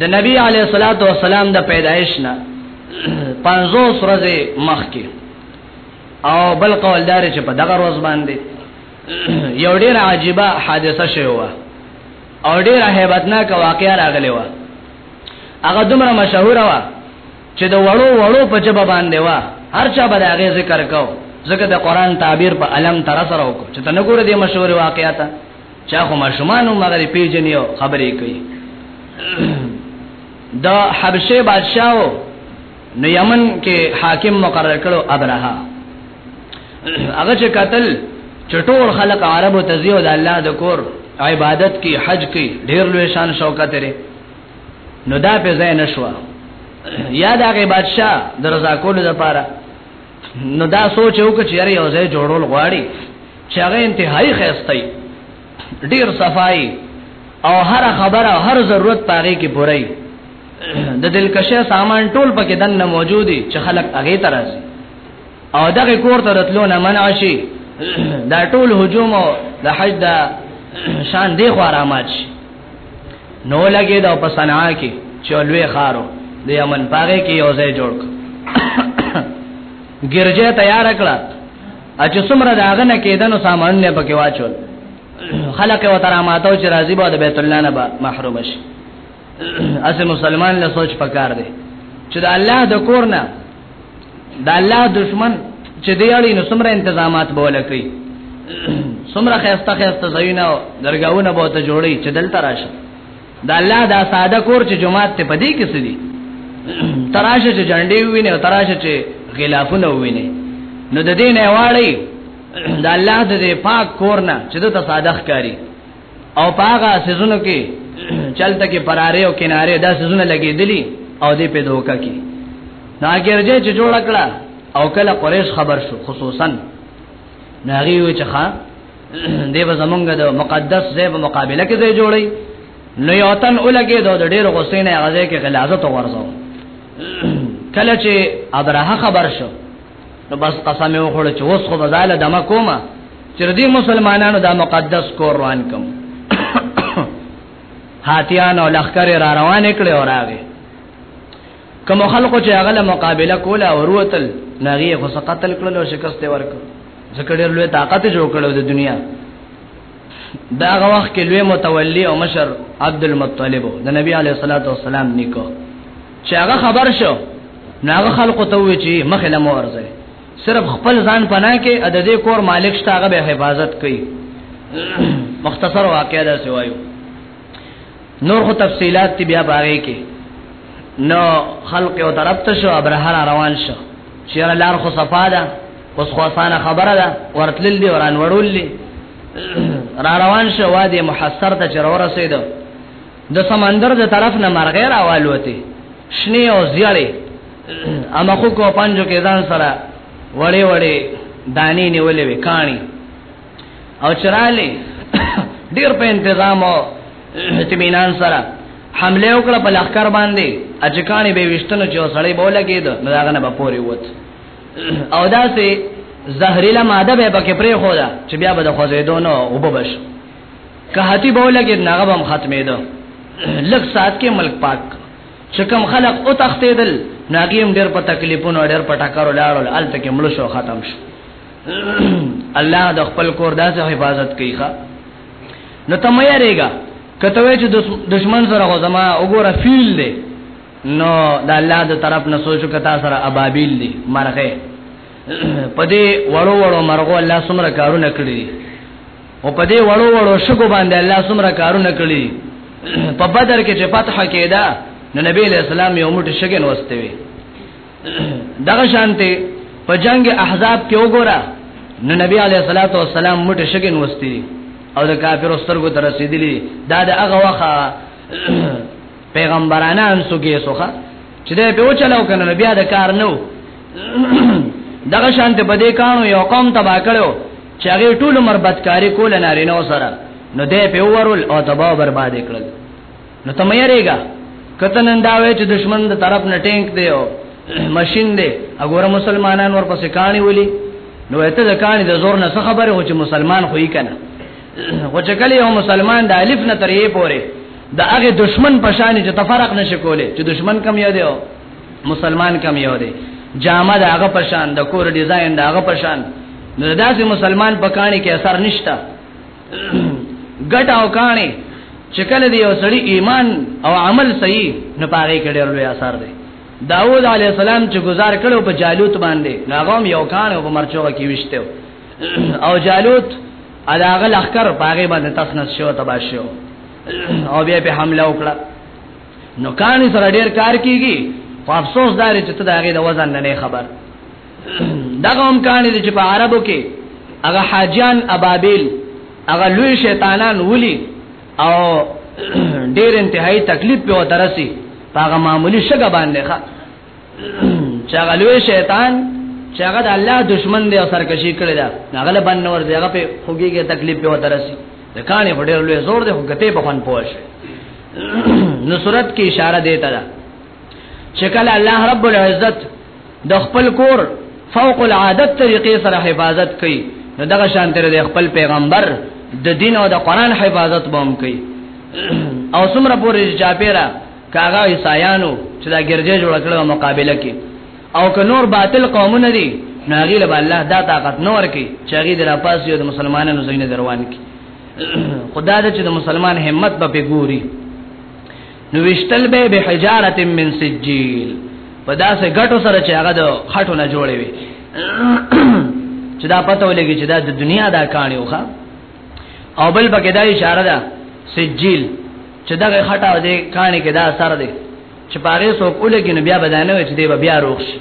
د نبی علیه الصلاۃ والسلام د پیدایش نه 50 ورځې مخکې او بل قول دار چې په دغه ورځ باندې یو ډیر عجیبه حادثه شوه و او ډیر هیبتناک واقعا راغلی و هغه دومره مشهور و چې د وړو وړو په جبه باندې و هر چا به هغه ذکر کو ځکه د قران تعبیر په علم تر سره وکړو چې تنه ګوره دې مشهور واقعیت چا خو ماشومان هم هغه پیژني او خبرې کوي دا حبشه بادشاہ نو یمن کې حاکم مقرر کړو ابرها هغه چې قتل چټور خلق عربو تزیو د الله د کور عبادت کی حج کی ډیر لوی شان شوکت لري نو دا په ځای نشو یا دا غي بادشاہ درزا کول لپاره نو دا سوچ یو کچ یاره یو ځای جوړول غواړي چې هغه انتهایی خېستای ډیر صفای او هر خبره هر ضرورت پاره کې پوره د دلکشه سامان ټول پکې دنه موجودي چې خلک هغه ترازي او دغه کور ته راتلو نه منع شي دا ټول هجوم او د حج دا شان دی خو آرامات شي نو لګي دا په صنعا کې چولوي خارو د یمن پاره کې یو ځای جوړ ګرځه تیار کړه اچ څومره داغه نه کېدنو سامان نه پکې واچول خلق و ترا ماتو چې راضي به د بیت الله نه محروم شي اسه مسلمان له سوچ پکار دی چې د الله د کور نه دا الله دشمن چې دی اړي نو څومره تنظیمات بوله کوي څومره خسته خسته زوینه درگاونه به ته جوړي چې دلته راشه دا الله دا ساده کور چې جماعت ته پدې کې سدي تراشه چې جنډي ویني او تراشه چې غلافونه ویني نو د دې نه واړی دا الله د دې پاک کور نه چې د تصادق کاری او پاغه سيزونو کې چلته کې پراره او کناره دا سيزونه لګېدلي او دې په دوکه کې ناګرځي چې جوړ کړه او کله قریش خبر شو خصوصا ناغي وي چې ښا دې به زمونږ د مقدس ځای په مقابله کې ځای جوړي نو یو تن ولګي د ډېر غصې نه غزه کې غلاظت ورځو کله چې ابراه خبر شو نو بس قسم یې وخوړ چې اوس خو بزاله دمه کومه چې دې مسلمانانو دا مقدس کور روان کوم هاتیان او لخر را روان کړي او راغی کوم خلکو چې هغه مقابله کوله او وروتل نغي خو قتل کړل او شکست ورک ځکه ډېر لوی طاقت جوړ کړو د دنیا دا هغه وخت کې لوی متولی او مشر عبد المطلب د نبی علیه الصلاۃ والسلام نیکو چې هغه خبر شو ناغه خلکو ته وی چې مخه لمو ورځي صرف خپل ځان پناه کې د دې کور مالک شته هغه به حفاظت کوي مختصر واقعا دا سوایو نور خو تفصيلات تی بیا باغې کې نو خلق او طرف ته شو ابرهر روان شو چې لار خو صفا ده اوس خو اسانه خبره ده ورتلل دي وران وړول دي را روان شو وادي محصر ته چر ورسېدو د سمندر د طرف نه مرغې راوالوتې شنې او زیړې امخو کو پنجو کې ځان سره وړې وړې دانی نیولې وې کانی او چرالې ډیر په تنظیم او اطمینان سره حمله وکړه په لخر باندې اچکانې به وشتنو چې سړی بوله کېد نو داغه نه بپوري ووت او دا سه زهريله ماده به پکې پرې خو دا چې بیا به د خوځېدو نو وببش که هتی به ولګید ناغه بم ختمې ده لږ سات کې ملک پاک چې کم خلق او تختیدل ناګیم ډیر په تکلیفونو ډیر په ټکر لاړل الته کې مړ شو ختم شو الله د خپل کور داسې حفاظت کوي ښا نو ته مې ریګا کته وې چې دشمن سره غزما وګوره فیل دی نو د الله د طرف نه سوچو کتا سره ابابیل دی مرغه پدې وړو وړو مرغو الله سمره کارونه کړی او په دې وړو وړو شګو باندې الله سمره کارونه کړی په بدر کې چې فتح کېدا نو نبی له اسلام یو موټی شګن وسته وی دغه شانته په جنگ احزاب کې وګوره نو نبی علیه الصلاۃ والسلام موټی شګن وستی او د کافر سترګو ته رسیدلی دا د هغه وخت پیغمبرانه انسو کې سوخه چې دې په چلاو کنه بیا د کار نو دغه شانته په دې کانو یو قوم تبا کړو چې هغه ټول عمر بدکاری کول نه رینو سره نو دې په ورول او تبا برباد کړل نو ته مې ریګا کته نن دا وې چې دشمن د طرف نه ټینک دی او ماشين دی وګوره مسلمانان ورپسې کانی ولي نو ته د کانی د زور نه خبره هو چې مسلمان خو یې کنه خو چې کله یو مسلمان د الف نه تر یې پورې د هغه دشمن په شان چې تفرق نشي کولای چې دشمن کم یاد یو مسلمان کم یو دی جامه د هغه په شان د کور ډیزاین د هغه په شان نو داسې مسلمان په کاني کې اثر نشته ګټ او کاني چې کله دی یو سړی ایمان او عمل صحیح نه پاره کې ډېر لوی اثر دی داوود علی السلام چې گزار کړو په جالوت باندې ناغوم یو کان او په مرچو کې وشته او جالوت اداغه لخر باغې باندې تسنس شو تبا شو او بیا په حمله وکړه نو کان سره ډیر کار کیږي خو افسوس دار چې ته داغه د وزن نه خبر دغه هم کان چې په عربو کې هغه حاجان ابابیل هغه لوی شیطانان ولي او ډیر انتهایی تکلیف په درسي هغه معمولی شګه باندې ښه چې هغه لوی شیطان چې هغه د الله دشمن دی او سرکشي کړی دا هغه له باندې ور دی هغه په خوګيږي تکلیف په وترسي د کانې په ډېر لوی زور دی خو ګټه په خون پوه شي نو صورت کې اشاره دی ته چې کله الله رب العزت د خپل کور فوق العادت طریقې سره حفاظت کوي نو دغه شان تر د خپل پیغمبر د دین او د قران حفاظت بوم کوي او څومره پورې چې چاپیرا کاغه عیسایانو چې دا ګرځې جوړ کړو مقابله کې او که نور باطل قومونه دي ناغي له الله دا طاقت نور کې چې هغه د راپاس یو د مسلمانانو زینې دروان کې خدا دې چې د مسلمان همت په ګوري نو وشتل به به حجاره من سجیل په داسې غټو سره چې هغه د خټو نه جوړې وي چې دا پته ولګي چې دا د دنیا دا کانیو ښا او بل بګدای اشاره ده سجیل چې دغه خټه او دې کانې کې دا اثر دی چې پاره سو کوله کې نو بیا بدانه وي چې دی بیا روغ شي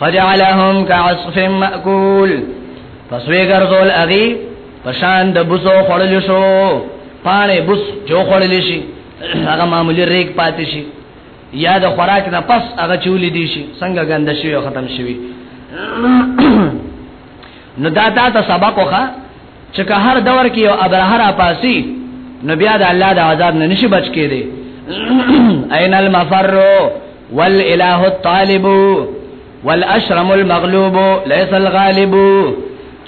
فجعلهم كعصف ماكول پس وی ګرځول اغي پشان د بوسو خړل شو پانه بوس جو خړل شي هغه معمولی ریک پاتې شي یا د خوراک نه پس هغه چولې دي شي څنګه ګند شي او ختم شي نو دا دا سبق وخه چې که هر دور کې یو ابرهه را پاسي نو بیا د الله د عذاب نه نشي بچ کېدی اين المفر والاله الطالب والاشرم المغلوب ليس الغالب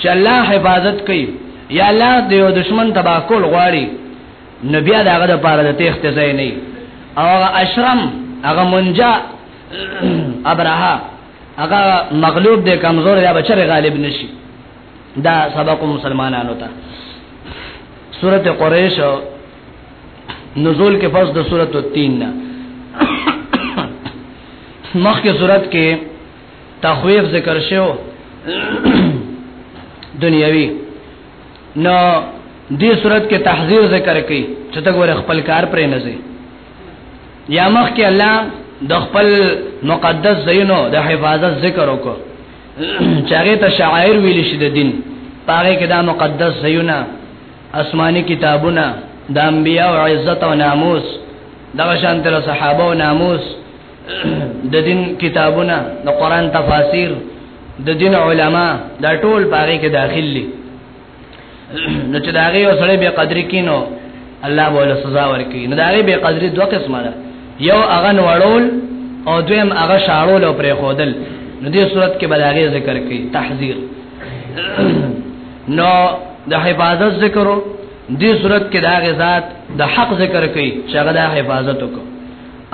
چې الله حفاظت کوي یا الله د یو دشمن تبا کول غواړي نو بیا داغه د پاره د تخت ځای نه او اشرم هغه منجا ابرها هغه مغلوب دی کمزور دی بچره غالب نشي دا سبق مسلمانانو ته سورته قریش نزول کې پس د سورته 3 نه مخکې صورت کې تخویف ذکر شو دنیوي نو دې صورت کې تحذير ذکر کړي چې تا ګور خپل کار پرې نه زی یا مخ کې الله د خپل مقدس زینو د حفاظت ذکر وکړو چاغه ته شاعر ویل شي د دین پاره کې دا مقدس زیونه آسماني کتابونه د انبیا او عزت او ناموس دغه شان تر صحابه او ناموس د دین کتابونه د قران تفاسیر د دین علما دا ټول پاره کې داخلي نو چې دا غي وسړې به قدر کینو الله بوله سزا ورکړي نو دا غي به قدر دوه قسمه ده یو هغه وړول او دویم هغه شاړول او پرې خودل نو دې صورت کې بلاغه ذکر کړي تحذير نو د حفاظت ذکرو دې صورت کې دا غزاد د حق ذکر کړي چې هغه د حفاظت وکړي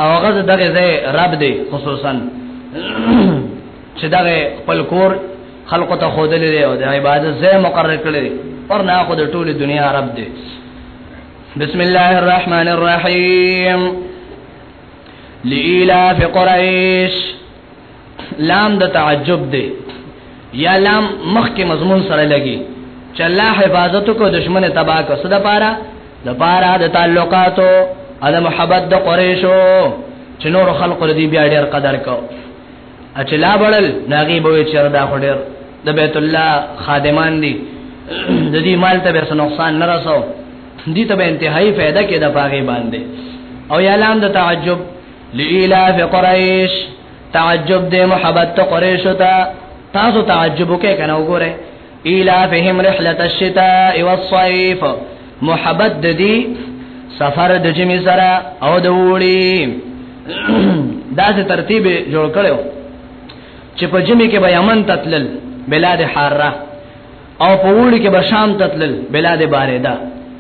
او غز دغه ځای رب دی خصوصا چې دغه خپل کور خلق ته خودل دی او د عبادت ځای مقرر کړی دی پر نه خو د ټوله دنیا رب دی بسم الله الرحمن الرحیم لإلاف قريش لام د تعجب دی یا لام مخکې مضمون سره لګي چې الله حفاظت کو دشمن تباہ کو صد پارا د پارا د تعلقاتو ا د محبت د قریشو چې نور خلق دې بیا ډېر قدر کو اچلا بړل ناغي بوي چر دا خډر د بیت الله خادمان دي د دې مال ته به نقصان نه رسو دي ته به انتهایی فائدہ کې د پاغي باندې او یا لام د تعجب لإلاف قريش تعجب دې محبت قريش ته تاسو تعجب کې کنه وګوره ایلافهم رحلت الشتاء والصيف محبت د دې سفر د جمی سره او د وړي دا څه ترتیب جوړ کړو چې په جمی کې به یمن تتلل بلاد حاره او په وړي کې به شام تتلل بلاد بارده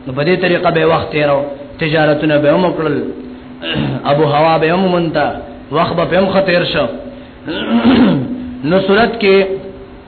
نو په دې طریقه به وخت تیرو تجارتونه به هم کړل ابو هوا به هم مونته وخت به هم خطر شو نو صورت کې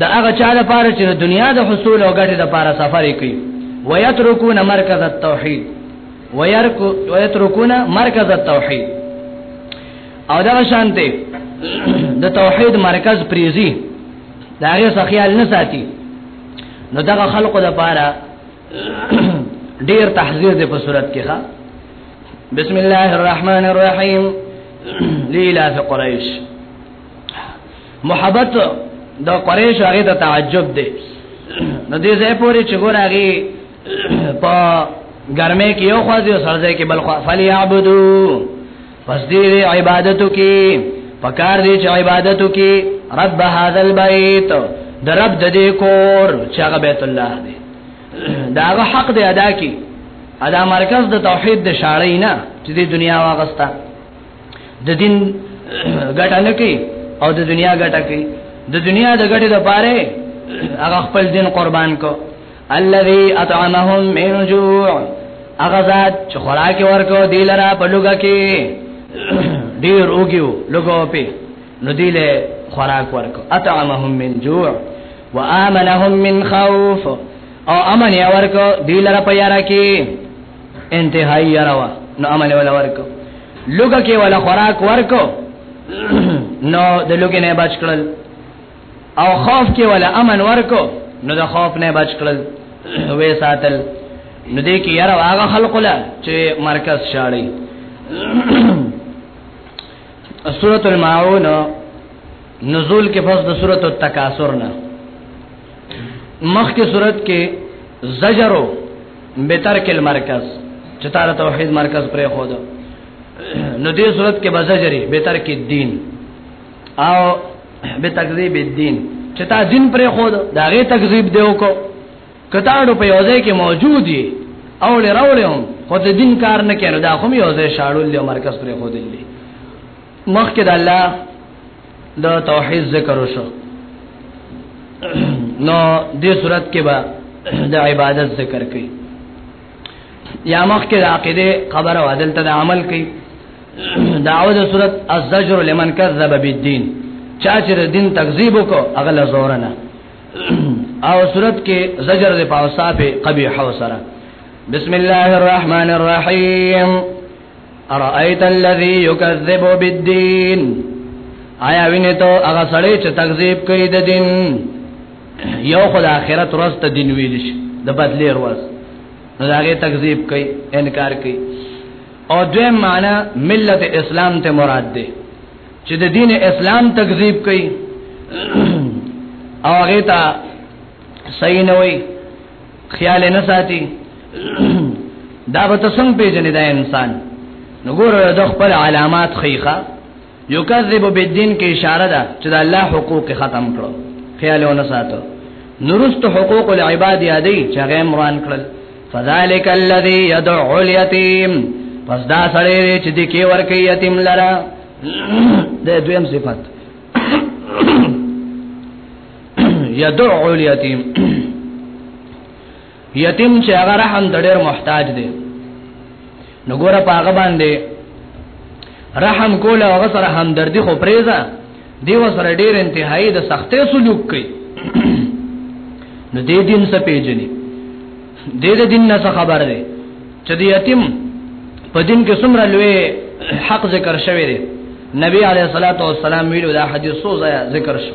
د هغه چا لپاره چې د دنیا د حصول او ګټې لپاره سفر کوي ويتركون مرکز التوحید ويتركون مرکز التوحید او دا شانته د توحید مرکز پریزي دا هغه سخیال نه ساتي نو دغه خلقو د پاره ډیر تحذير دی په صورت کې ښا بسم الله الرحمن الرحیم لیلا فی قریش محبت د قریش هغه ته تعجب دی نو دې ځای پورې چې ګور هغه په ګرمه کې یو خواځي او سرځي کې بل خوا فلیعبدو پس دې عبادتو کې پکار دې چې عبادتو کې رب هذا البيت د رب د دې کور چې هغه بیت الله دی دا هغه حق دی ادا کی ادا مرکز د توحید د شاړې نه چې د دنیا واغستا د دین ګټه نه کوي او د دنیا ګټه کوي د دنیا د ګټې لپاره هغه خپل دین قربان کو الذي اطعمهم من جوع هغه ذات چې خوراک ورکو دی لره په لوګه کې ډیر اوګیو لوګو په نو دی له خوراک ورکو اطعمهم من جوع وامنهم من خوف او امن ورکو دی لره په یاره کې انتهایی یروا نو عمل ولا ورکو لوګه کې ولا خوراک ورکو نو د لوګې نه بچ کړل او خوف کې ولا امن ورکو نو د خوف نه بچ کړل وې ساتل نو دې کې یره هغه خلق لا چې مرکز شاړي سورۃ الماعون نزول کې پس د سورۃ التکاثر نه مخکې سورۃ کې زجرو به ترک المرکز چې تعالی توحید مرکز پرې خو ده نو دې صورت کې بزجری به ترک الدین او به تکذیب الدین چې تا دین پرې خو ده دا غي تکذیب دیو کو کتاړو په یوځای کې موجود دي او لراولې هم خو د دین کار نه کړو دا خو یوځای شاړول له مرکز پرې خو دي مخکې د الله د توحید ذکر وشو نو دې صورت کې به د عبادت ذکر کړي یا مخ کې د عقیده خبر او عدل ته عمل کړي داود صورت الزجر لمن كذب بالدين چا چې د دین تکذیب وکړ هغه لزور نه او صورت کې زجر د پاوصاف قبیح سره بسم الله الرحمن الرحیم ارایت الذی یکذب بالدین آیا وینې ته هغه سړی چې تکذیب کوي د دین یو خدای آخرت ورځ ته دین ویل شي د بدلې ورځ نو هغه تکذیب کوي انکار کوي او دویم معنا ملت اسلام ته مراد ده چې د دین اسلام تکذیب کوي او هغه ته صحیح نه وي خیال نه ساتي دا به تاسو پیژنې دا انسان نو ګوره د خپل علامات خیخه یکذب بالدین کې اشاره ده چې د الله حقوق ختم کړو خیال نه ساتو نورست حقوق العباد یادې چې هغه مران کړل فذلک الذی یدعو الیتیم پس دا سړی چې د کې ورکې یتیم لرا د دویم صفات يدع اليتيم یتیم چې هغه رحم ته ډېر محتاج دی نو ګوره په هغه باندې رحم کول او هغه سره همدردی خو پریزه دیو سره ډېر انتهایی د سختې سلوک کوي نو دې دین څه پیژني دې دې دین نه خبر دی چې د یتیم په دین کې څومره لوی حق ذکر شوی دی نبی علیه الصلاۃ والسلام ویلو دا حدیثو ذکر شو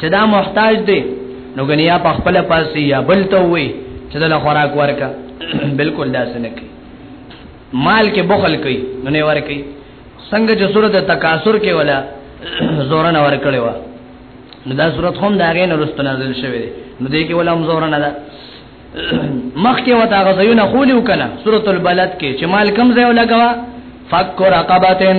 چې دا محتاج دی نو غنی یا په خپل پاسي یا بل ته وي چې دل خوراک ورکا بالکل داس نه کوي مال کې بخل کوي نو نه ور کوي څنګه چې صورت تکاثر کې ولا زور نه ور کړی و نو دا صورت هم دا غین رست نازل شوی دی نو دې کې ولا هم زور نه ده مخ کې وتا غزيونه خولي وکړه سورۃ البلد کې چې مال کم ځای ولګوا فک رقبتن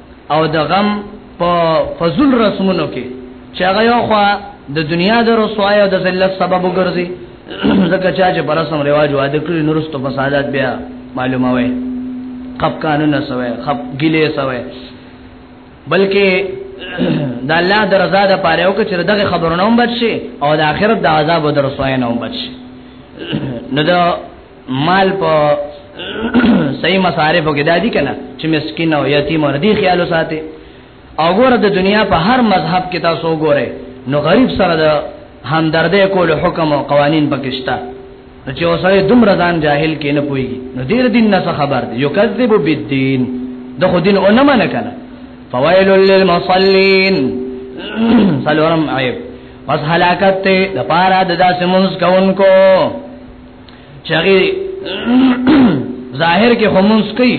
او د غم په فزول رسمونو کې چې هغه یو خوا د دنیا د رسوای او د ذلت سبب وګرځي ځکه چې چې پر رسم رواج واده کړی نورستو فسادات بیا معلومه وي خپ قانون سوي خپ ګلې سوي بلکې د الله د رضا د پاره او چې دغه خبرونه هم بچي او د آخرت د عذاب او د رسوای نه هم بچي نو دا مال په صحیح مصارفو کې دادی کنه چې مسكين او یتیم او دې خیال ساتي او ګوره د دنیا په هر مذهب کې تاسو ګوره نو غریب سره د همدردې کول حکم او قوانين پکشتا نو چې اوسه دوم رضان جاهل کې نه پوي نو دې دین نه خبر دی یو کذب بالدین د خو دین او نه من کنه فویل للمصلین سلام عیب پس حلاکت ته د پارا د داسې مونږ کوونکو چاغي ظاهر کې همونس کوي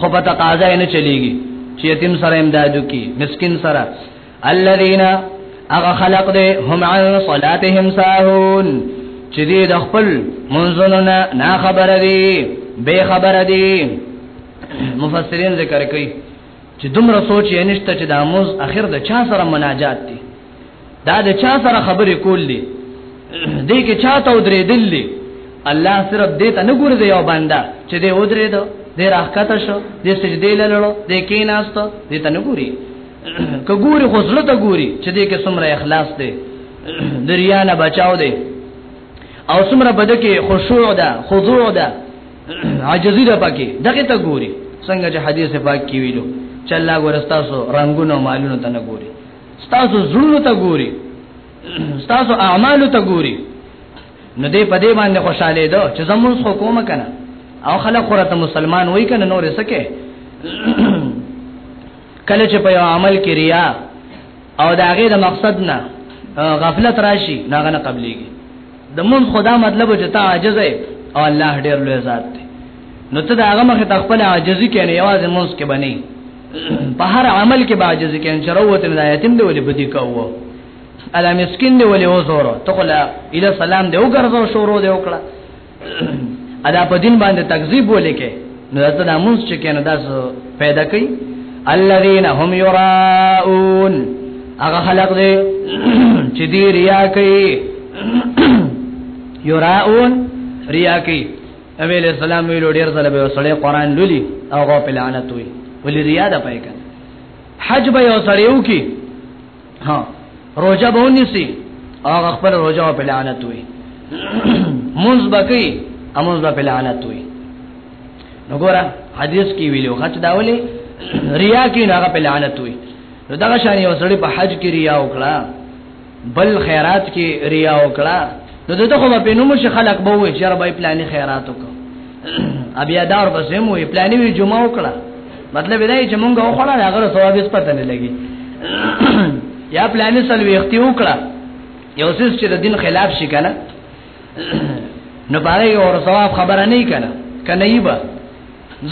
خو په تقاضا نه چلیږي چې یتیم سره امدادو کی مسكين سره الذين اغه خلق دې هم عن صلاتهم ساهون چې دې د خپل منځونو نه خبر دي بے خبر دي مفسرین ذکر کوي چې دومره سوچ یې نشته چې د اموز اخر د چا سره مناجات دي دا د چا سره خبرې کول دي دې کې چاته ودرې دل دي الله صرف دې ته نه ګوري یو بندا چې دې ودرې دو دې راحت شو دې سجدې لړلو دې کې ناستو دې ته نه ګوري که ګوري خو زړه ته ګوري چې دې کې څومره اخلاص دی دریا نه بچاو دی او څومره بده کې خشوع ده خضوع ده عاجزی ده پکې دغه ته ګوري څنګه چې حدیث پاک کې ویلو چې الله ورستاسو رنگونو مالونو ته نه ګوري ستاسو زړونو ته ګوري ستاسو اعمالو ته ګوري نو دې په دې باندې خوشاله ده چې زمونږ خو کوم کنه او خلک خورته مسلمان وای کنه نور سکه کله چې په یو عمل کې ریا او د هغه د مقصد نه غفلت راشي ناغه نه قبليږي د مون خدا مطلب چې ته عاجز او الله ډېر لوی ذات دی نو ته دا هغه مخه تخپل عاجزي کې نه یوازې مونږ کې بني په هر عمل کې باجز کې انشروت نه یتیم دی ولې بدی کاوه الا مسكين دی ولې وزوره ته خلا اله سلام دی وګرځو شروع دی وکړه ادا په دین باندې تکذیب ولې کې نو ته د مونږ چې کنه داس پیدا کړي الذين هم يراؤون هغه خلق دې چې دې ریا کوي يراؤون ریا کوي نبی علیہ السلام ویلو ډیر ځله به وسړی قران لولي او غو په لعنت وي ولې ریا ده پای کړه حج به یو سړی وکي ها روزه به ونیسي هغه خپل روزه په لعنت وي منځ بکی اموز په لعنت وي نو ګوره حدیث کې ویلو خچ داولې ریا کې هغه په لعنت وي نو دا شان یو سړی په حج کې ریا وکړه بل خیرات کې ریا وکړه نو دغه خو په نوم شي خلک به وي چې ربای پلاني خیرات وکړه ابیا دار پسې مو پلاني وی جمعه وکړه مطلب دا چې مونږ وخړه هغه ثواب یې پته نه لګي یا پلاني سل ویختي وکړه یو څه چې د دین خلاف شي کنه نو باندې اور ثواب خبره نه کړه کنه یبه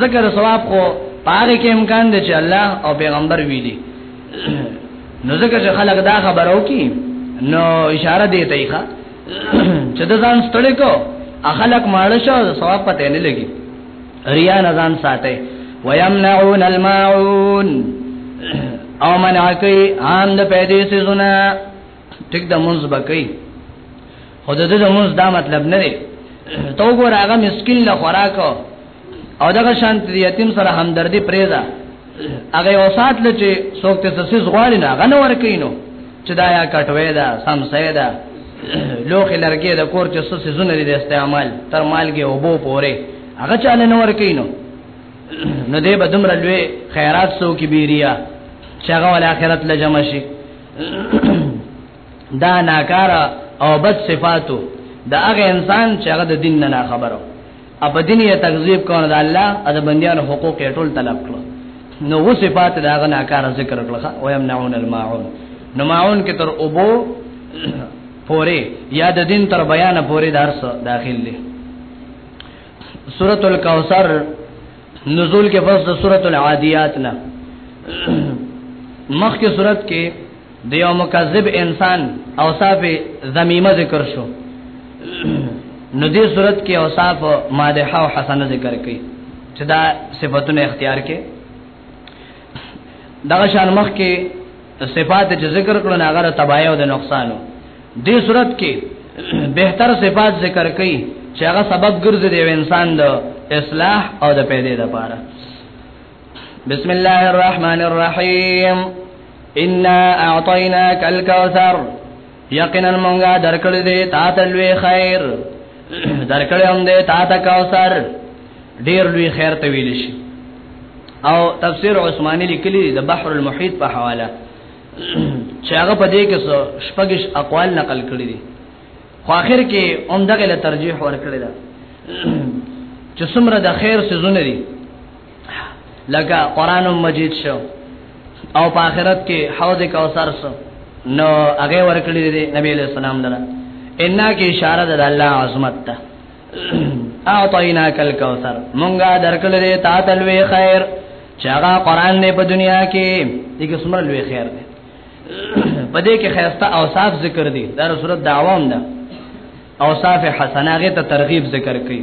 ذکر ثواب خو پاره کې امکان دی چې الله او پیغمبر ویلي نو ځکه چې خلک دا خبرو کی نو اشاره دی ته ښه چې د ځان ستړي کو اخلق ماړ شو ثواب پته نه لګي ریا نه ځان ساتي ويمنعون الماعون او منع کوي عام د پیدې سيزونه ټیک د منځ بکې خو د دې موږ دا مطلب نه دی ته وګور هغه مسكين له خوراک او دغه شانت دی یتیم سره همدردی پریزا هغه اوسات لچې څوک ته څه زغواړي نه غنه ورکینو چې دا یا کټوي دا سم سیدا لوخ لرګي د کور چې څه زونه دي استعمال تر مالګي او بو پوره هغه چاله نه ورکینو نو دې به دومره لوی خیرات سو کې بیریا چې هغه ول اخرت لجمشي دا ناکار او بد صفاتو دا هغه انسان چې هغه د دین نه خبرو اپ دین یې تکذیب کړو دا الله د بندیانو حقوق یې ټول طلب کړو نو و صفات دا هغه ناکار ذکر کړو او یمنعون الماعون نو ماعون کې تر اوبو پوری یا د دین تر بیان پوری درس داخل دی سورۃ الکوثر نزول کې فصل سورۃ العادیات نه مخکې سورۃ کې د یو مکذب انسان اوصاف ذمیمه ذکر شو نو دې صورت کې اوصاف مادحه او حسنه ذکر کړي چې دا صفاتونه اختیار کړي دغه شان مخ کې صفات چې ذکر کړو نه هغه تباہی او د نقصانو دې صورت کې بهتر صفات ذکر کړي چې هغه سبب ګرځي د انسان د اصلاح او د پیدې لپاره بسم الله الرحمن الرحیم انا اعطیناک الکوثر یقینا مونږه درکړې دې تا ته لوی خیر درکړې هم دې تا ته کوثر ډیر لوی خیر ته ویل شي او تفسیر عثماني لیکلي د بحر المحیط په حواله چې هغه په دې کې شپږش اقوال نقل کړی دي خو اخر کې اومدغه له ترجیح ورکړی دا چې څومره د خیر سيزونه دي لکه قران مجید شو او په آخرت کې حوض کوثر شو نو هغه ورکړي دي نبی له سلام دره ان کې اشاره ده الله عظمت ته اعطینا کل کوثر مونږه درکړي دي تا تلوي خیر چاغه قران نه په دنیا کې دغه سمره لوي خیر ده په دې کې خیرسته اوصاف ذکر دي دا صورت دعوام ده اوصاف حسنه غه ته ترغیب ذکر کړي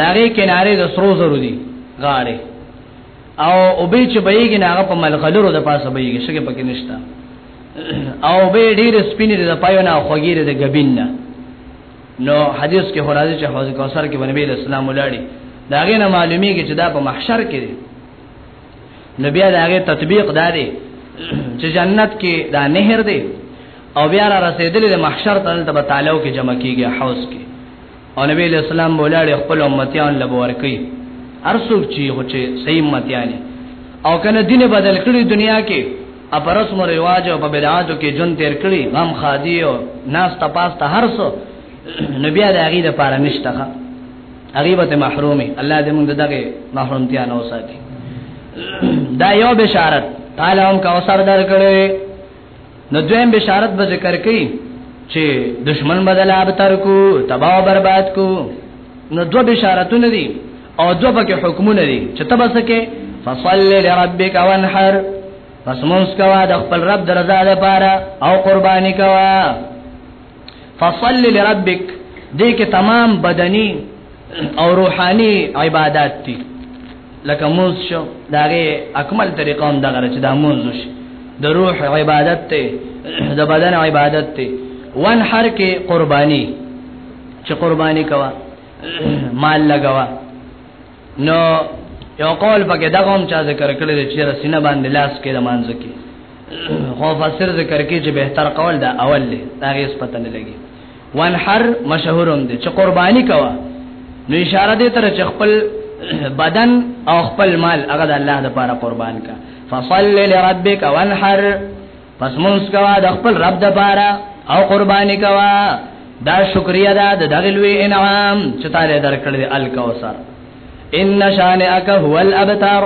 داغه کناره د سرو زرو دي غاړه او او به چې بهږي نه هغه په ملغلرو د پاسه بهږي شګه پکې نشتا او به ډیر سپینې د پایو نه خوګیره د غبین نه نو حدیث کې خورازي چې حوض کوثر کې نبی اسلام ولاړی داغه نه معلومیږي چې دا په محشر کې دی نو بیا داغه تطبیق داري چې جنت کې دا نهر دی او بیا را رسیدلې د محشر تل ته تعالی کې جمع کیږي حوض کې او نبی علیہ السلام بولاړي خپل امتیان لبور کوي ارسوک چی خو چې صحیح امتیانی او کنه دین بدل کړی دنیا کې اپرس مو رواج او په بدعاتو کې جون تیر کړی غم خادی او ناس تپاس ته هرڅو نبی علیہ هغه د پاره نشته غیبت محرومي الله دې موږ دغه محرومتیا نه وساتي دا یو بشارت قال هم کا وسر در کړی نو دویم بشارت به ذکر کړي چې دشمن بدل اب تر کو تباہ و برباد کو نو دو بشارتونه دي او دو پکې حکمونه دي چې تبا سکه فصل لربک وانحر پس مونږ کوا د خپل رب درزا لپاره او قرباني کوا فصل لربک دې کې تمام بدني او روحاني عبادت دي لکه موز شو داغه اکمل طریقه هم دغه چې دا موز شي د روح عبادت ته د بدن عبادت ته وان هر کې قرباني چې قرباني کوا مال لګوا نو یو قول پکې دغه هم چا ذکر کړی دی چې رسینه باندې لاس کې د مانځ کې خو فسر ذکر کې چې بهتر قول دا اول دی دا هیڅ پته نه لګي وانحر مشهورم دی چې قرباني کوا نو اشاره دې تر چې خپل بدن او خپل مال هغه د الله لپاره قربان کا فصل لربک وانحر پس مونږ کوا د خپل رب د پاره او قرباني کوا دا شکریا ده د دغه لوی انعام چې تعالی درکړل الکوثر ان شانئک هو الابتر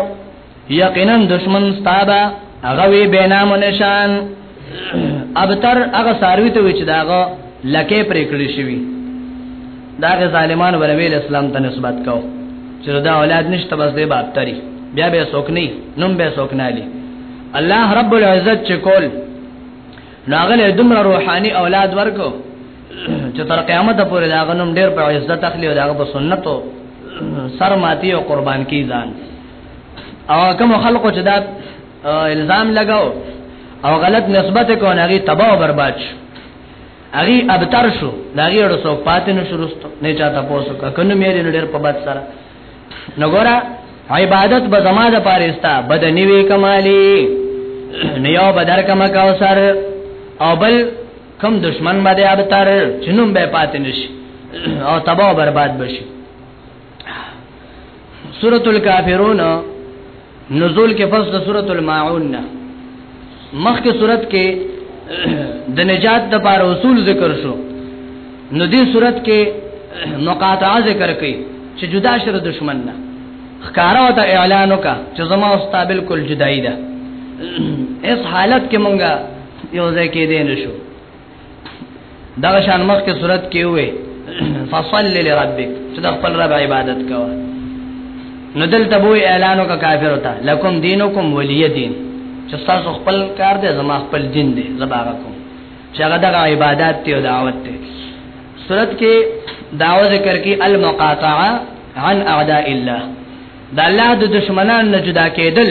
یقینا دشمن ستابا هغه وی بینام نشان ابتر هغه ساروی ته وچ داغه لکه پرې کړی شوی داغه ظالمان ورمل اسلام ته نسبت کو چې دا اولاد نشته بس دې باب تری بیا به سوکنی نوم به سوکنالی الله رب العزت چې کول ناغله دمر روحاني اولاد ورکو چې تر قیامت پورې دا غنوم ډیر په عزت اخلي او دا په سنتو سر ماتي او قربان کی ځان او کوم خلکو چې دا الزام لگاو او غلط نسبت کو نه غي تباہ او برباد شو اغي ابتر شو دا غي ورسو پاتې نو شروع نه چاته پوسو کنه مې لري په بد سره نو ګورا عبادت به زما د پارستا بدنی وی کمالی نه یو بدر کما کوثر او بل کم دشمن باندې ابتر چنوم به پات نشي او تباہ برباد بشي سورۃ الکافرون نزول کې پس د سورۃ الماعون نه مخکې سورۃ کې د نجات د بار اصول ذکر شو نو دې سورۃ کې مقاطعه ذکر کړي چې جدا شر دشمن نه خکارا وتا اعلان وکا چې زما اوستا بالکل جدای ده اس حالت کې مونږه یو ځای کې دین شو دا شان مخ کې صورت کې وې فصل لربک چې د خپل رب عبادت کوه نو دلته بو اعلان وکړه کافر وتا لکم دینکم ولی دین چې تاسو خپل کار دې زما خپل دین دې زباغه کوم چې هغه د عبادت ته دعوت ته صورت کې داو ذکر کې المقاطعه عن اعداء الله د الله د دشمنان نه جدا کېدل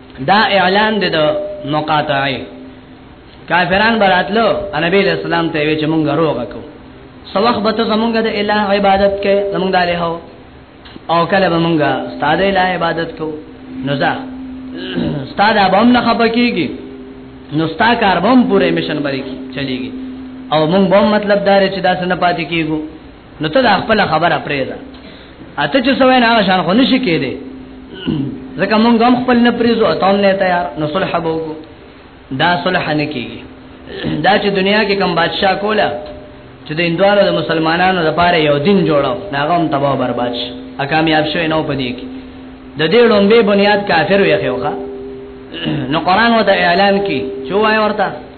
دا اعلان دی د مقاطعه کافران براتلو نبی علیہ السلام ته وی چې مونږ روغه کو سوخ به ته زمونږ د الہ عبادت کې زمونږ د الہ او کله به مونږه ستاد الہ عبادت کو نو ځه ستاد بم نه خپکیږي نو ستا کار بم پوره میشن بری کی چلیږي او مونږ بم مطلب دار چې داس نه پاتې کیږو نو ته دا خپل خبره پرې ده اته چې سوې نه شان خو نشي کېده ځکه مونږ هم خپل نه پریزو اته هم نه تیار نو صلح به وکړو دا صلح نه کیږي دا چې دنیا کې کم بادشاہ کولا چې د اندوارو د مسلمانانو لپاره یو دین جوړو هغه هم تباہ برباد شي ا کامیاب شوی نو پدې کې د دې لومبه بنیاد کافر وي خوخه نو قران وته اعلان کی چوای ورته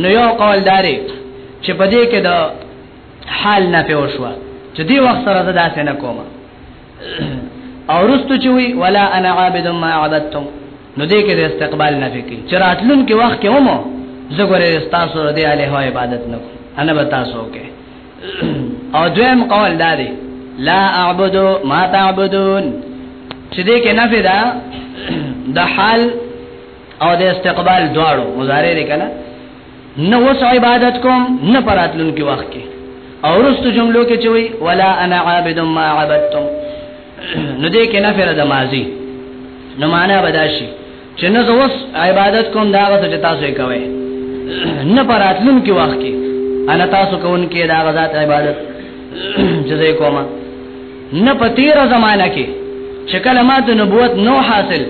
نو یو قول داري چې په دې کې د حال نه پیو شو چې دی وخت سره زدا څه نه کوم او رستو چې وی ولا انا عابد ما عبدتم نو دې کې د استقبال نه فکر چې راتلون کې وخت کې ومو زګورې تاسو د اله عبادت نه کوم انا به تاسو کې او دویم قول داري لا اعبد ما تعبدون چې دې کې نفي ده د حال او د استقبال دواړو مضارع دی کنه نه وس عبادت کوم نه پراتلون کې وخت کې او رستو جملو کې چوي ولا انا عابد ما عبدتم نو دې کې نه فر د ماضي نو معنا بداشي چې نه وس عبادت کوم دا غته چې تاسو یې کوي نه پراتلون کې وخت کې انا تاسو کوون کې دا غزاد عبادت جزې کومه نه په تیره زمانه کې چې کله ما د نبوت نو حاصل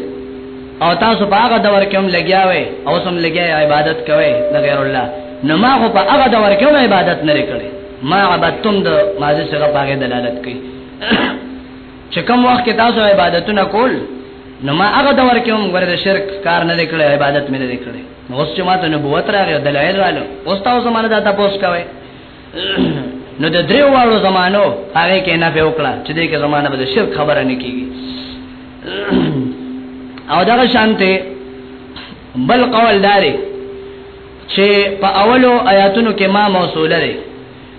او تاسو په هغه دور کې هم لګیا وې او سم لګیا عبادت کوي د غیر الله نو ما خو په هغه دور کې هم عبادت نه کړې ما عبادتم د مازه سره باغې دلالت کوي چې کوم وخت کې تاسو عبادتونه کول نو ما هغه دور کې هم ورته شرک کار نه کړې عبادت مې نه کړې نو اوس چې ما ته نبوت راغی دلایل والو اوس تاسو زمانه دا تاسو کوي نو د دریو والو زمانو هغه کې نه په وکړه چې دې کې زمانه به شرک خبره نه کیږي او دا شانته بل قول داري چې په اولو آیاتونو کې ما موصوله لري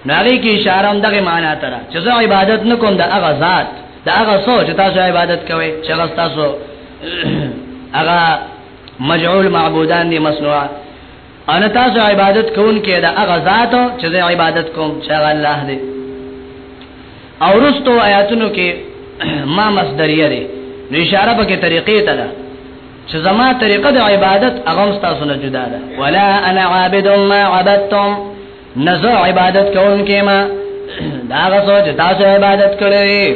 ناری کې اشاره هم دغه معنا تر چې زه عبادت نه کوم د هغه ذات د هغه سو چې تاسو عبادت کوئ چې هغه تاسو هغه مجعول معبودان دي مصنوعات ان تاسو عبادت کوونکې د هغه ذات چې زه عبادت کوم چې هغه الله دی او رستو آیاتونو کې ما مصدریه دی نو اشاره به کې طریقې ته ده چې زما طریقه د عبادت هغه تاسو نه جدا ده ولا انا عابد ما عبدتم نزو عبادت کوونکې ما دا غسو چې تاسو عبادت کړې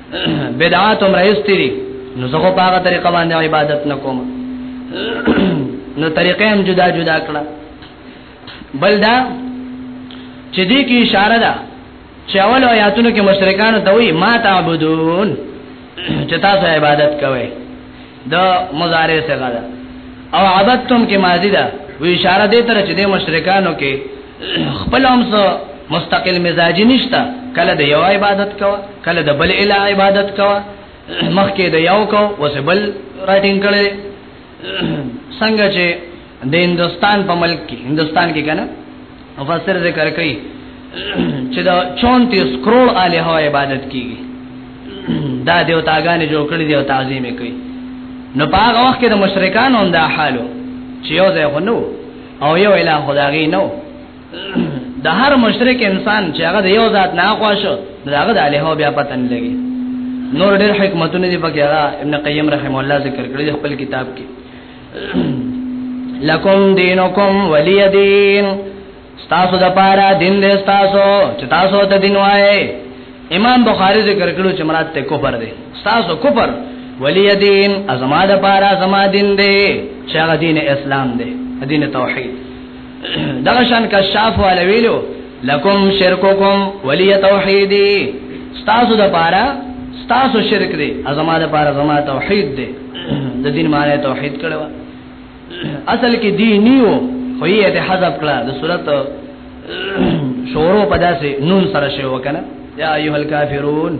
بدعات هم راځتي دي نو زه په هغه طریقه باندې عبادت نکوم نو طریقې هم جدا جدا کړه بل دا چې دې کې اشاره ده چې اول آیاتونو کې مشرکان ته وایي ما تعبدون چې تاسو عبادت کوئ د مضارع څنګه ده او عبادتم کې ماضی ده و اشاره دې تر چې د مشرکانو کې خپل هم سو مستقل مزاج نشتا کله د یو عبادت کو کله د بل اله عبادت کو مخکې د یو کو وسبل راټینګ کړي څنګه چې د هندستان په ملک کې هندستان کې کنه مفسر ذکر کوي چې دا 34 کروڑ الہ عبادت کیږي دا دیوتاګانې جوړ کړې دی او تعظیم کوي نو په هغه وخت کې د مشرکانو هم دا حالو چې یو ځای غنو او یو الہ خدای نو د هر مشرک انسان چې هغه د یو ذات نه خوښو داغه د الہ بیا پتن لګي نور ډېر حکمتونه دي پکې ابن قیم رحم الله ذکر کړی خپل کتاب کې لکم دینکم ولی دین ستاسو د پاره دین دې ستاسو چې تاسو ته دین وایي امام بخاری ذکر کړو چې مراد ته کفر دی ستاسو کفر ولی دین ازما د پاره ازما دین دې چې هغه دین اسلام دی دین توحید دغه شان کشاف والا ویلو لکم شرککم ولی توحیدی ستاسو د پاره ستاسو شرک دی ازما د پاره زما توحید دی د دین معنی توحید کړو اصل کې دی نیو خو یې ته حذف کړه د صورت شورو پداسه نون سره شی وکنه یا ایه الکافرون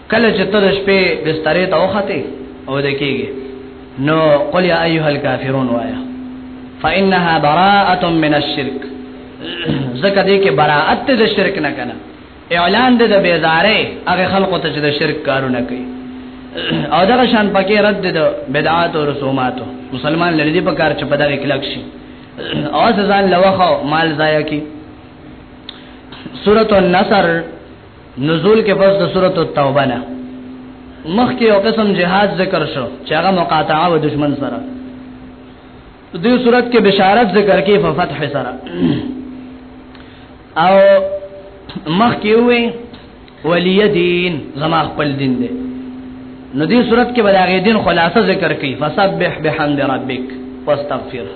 کله چې ته د شپې بسترې ته وخته او د کېږي نو قل یا ایها الکافرون وایا فانها براءه من الشرك زکه دې کې براءت ته د شرک نه کنه اعلان دې د بیزارې هغه خلکو ته چې د شرک کارونه کوي او دغه شان پکې رد دې د بدعات او رسومات مسلمان لري دې په کار چې په دغه کلک شي او ځان لوخه مال ضایع کی سورۃ النصر نزول کې پس د سورۃ التوبه نه مخکې یو قسم جهاد ذکر شو چې هغه مقاطعه و دشمن سره دې صورت کې بشارت ذکر کې په فتح سره او مخکې وې ولی دین زما خپل دین دی نو دې صورت کې بلاغې دین خلاصه ذکر کې فسبح بحمد ربک واستغفره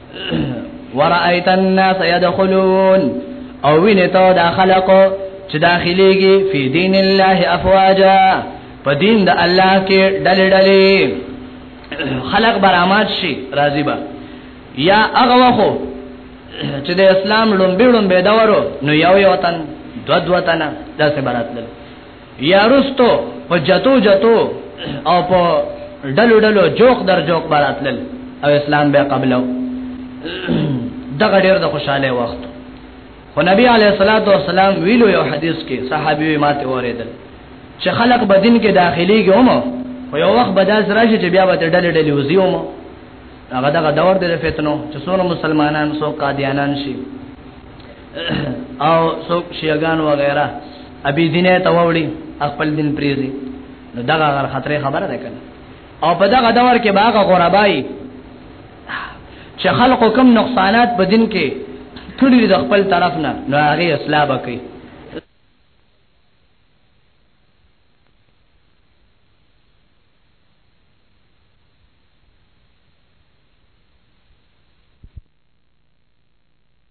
ورأيت الناس يدخلون او وینتو دا خلقو چې داخليږي فی دین الله افواجا په دین د الله کې ډلې ډلې خلق برامات شي راضی با یا هغه وخو چې د اسلام لومبي لومبي دورو نو یو یو وطن دو دو وطن داسې براتل یا رستو په جتو جتو او په ډلو ډلو جوق در جوق براتل او اسلام به قبلو دغه ډیر د خوشاله وخت خو نبی علیه الصلاۃ والسلام ویلو یو حدیث کې صحابي ماته اوریدل چې خلق بدین کې داخلي کې هم خو یو وخت به داس راشي چې بیا به ډلې ډلې وزيوم هغه دغه دور د فتنو چې څونه مسلمانان سو قادیانان شي او څوک شیعاګان وغیرہ ابي دینه ته وړي خپل دین پریزي نو دا غره خطر خبره ده کنه او په دغه دور کې باغ غربای چې خلق کوم نقصانات په دین کې کړي د خپل طرف نه نو هغه اصلاح وکړي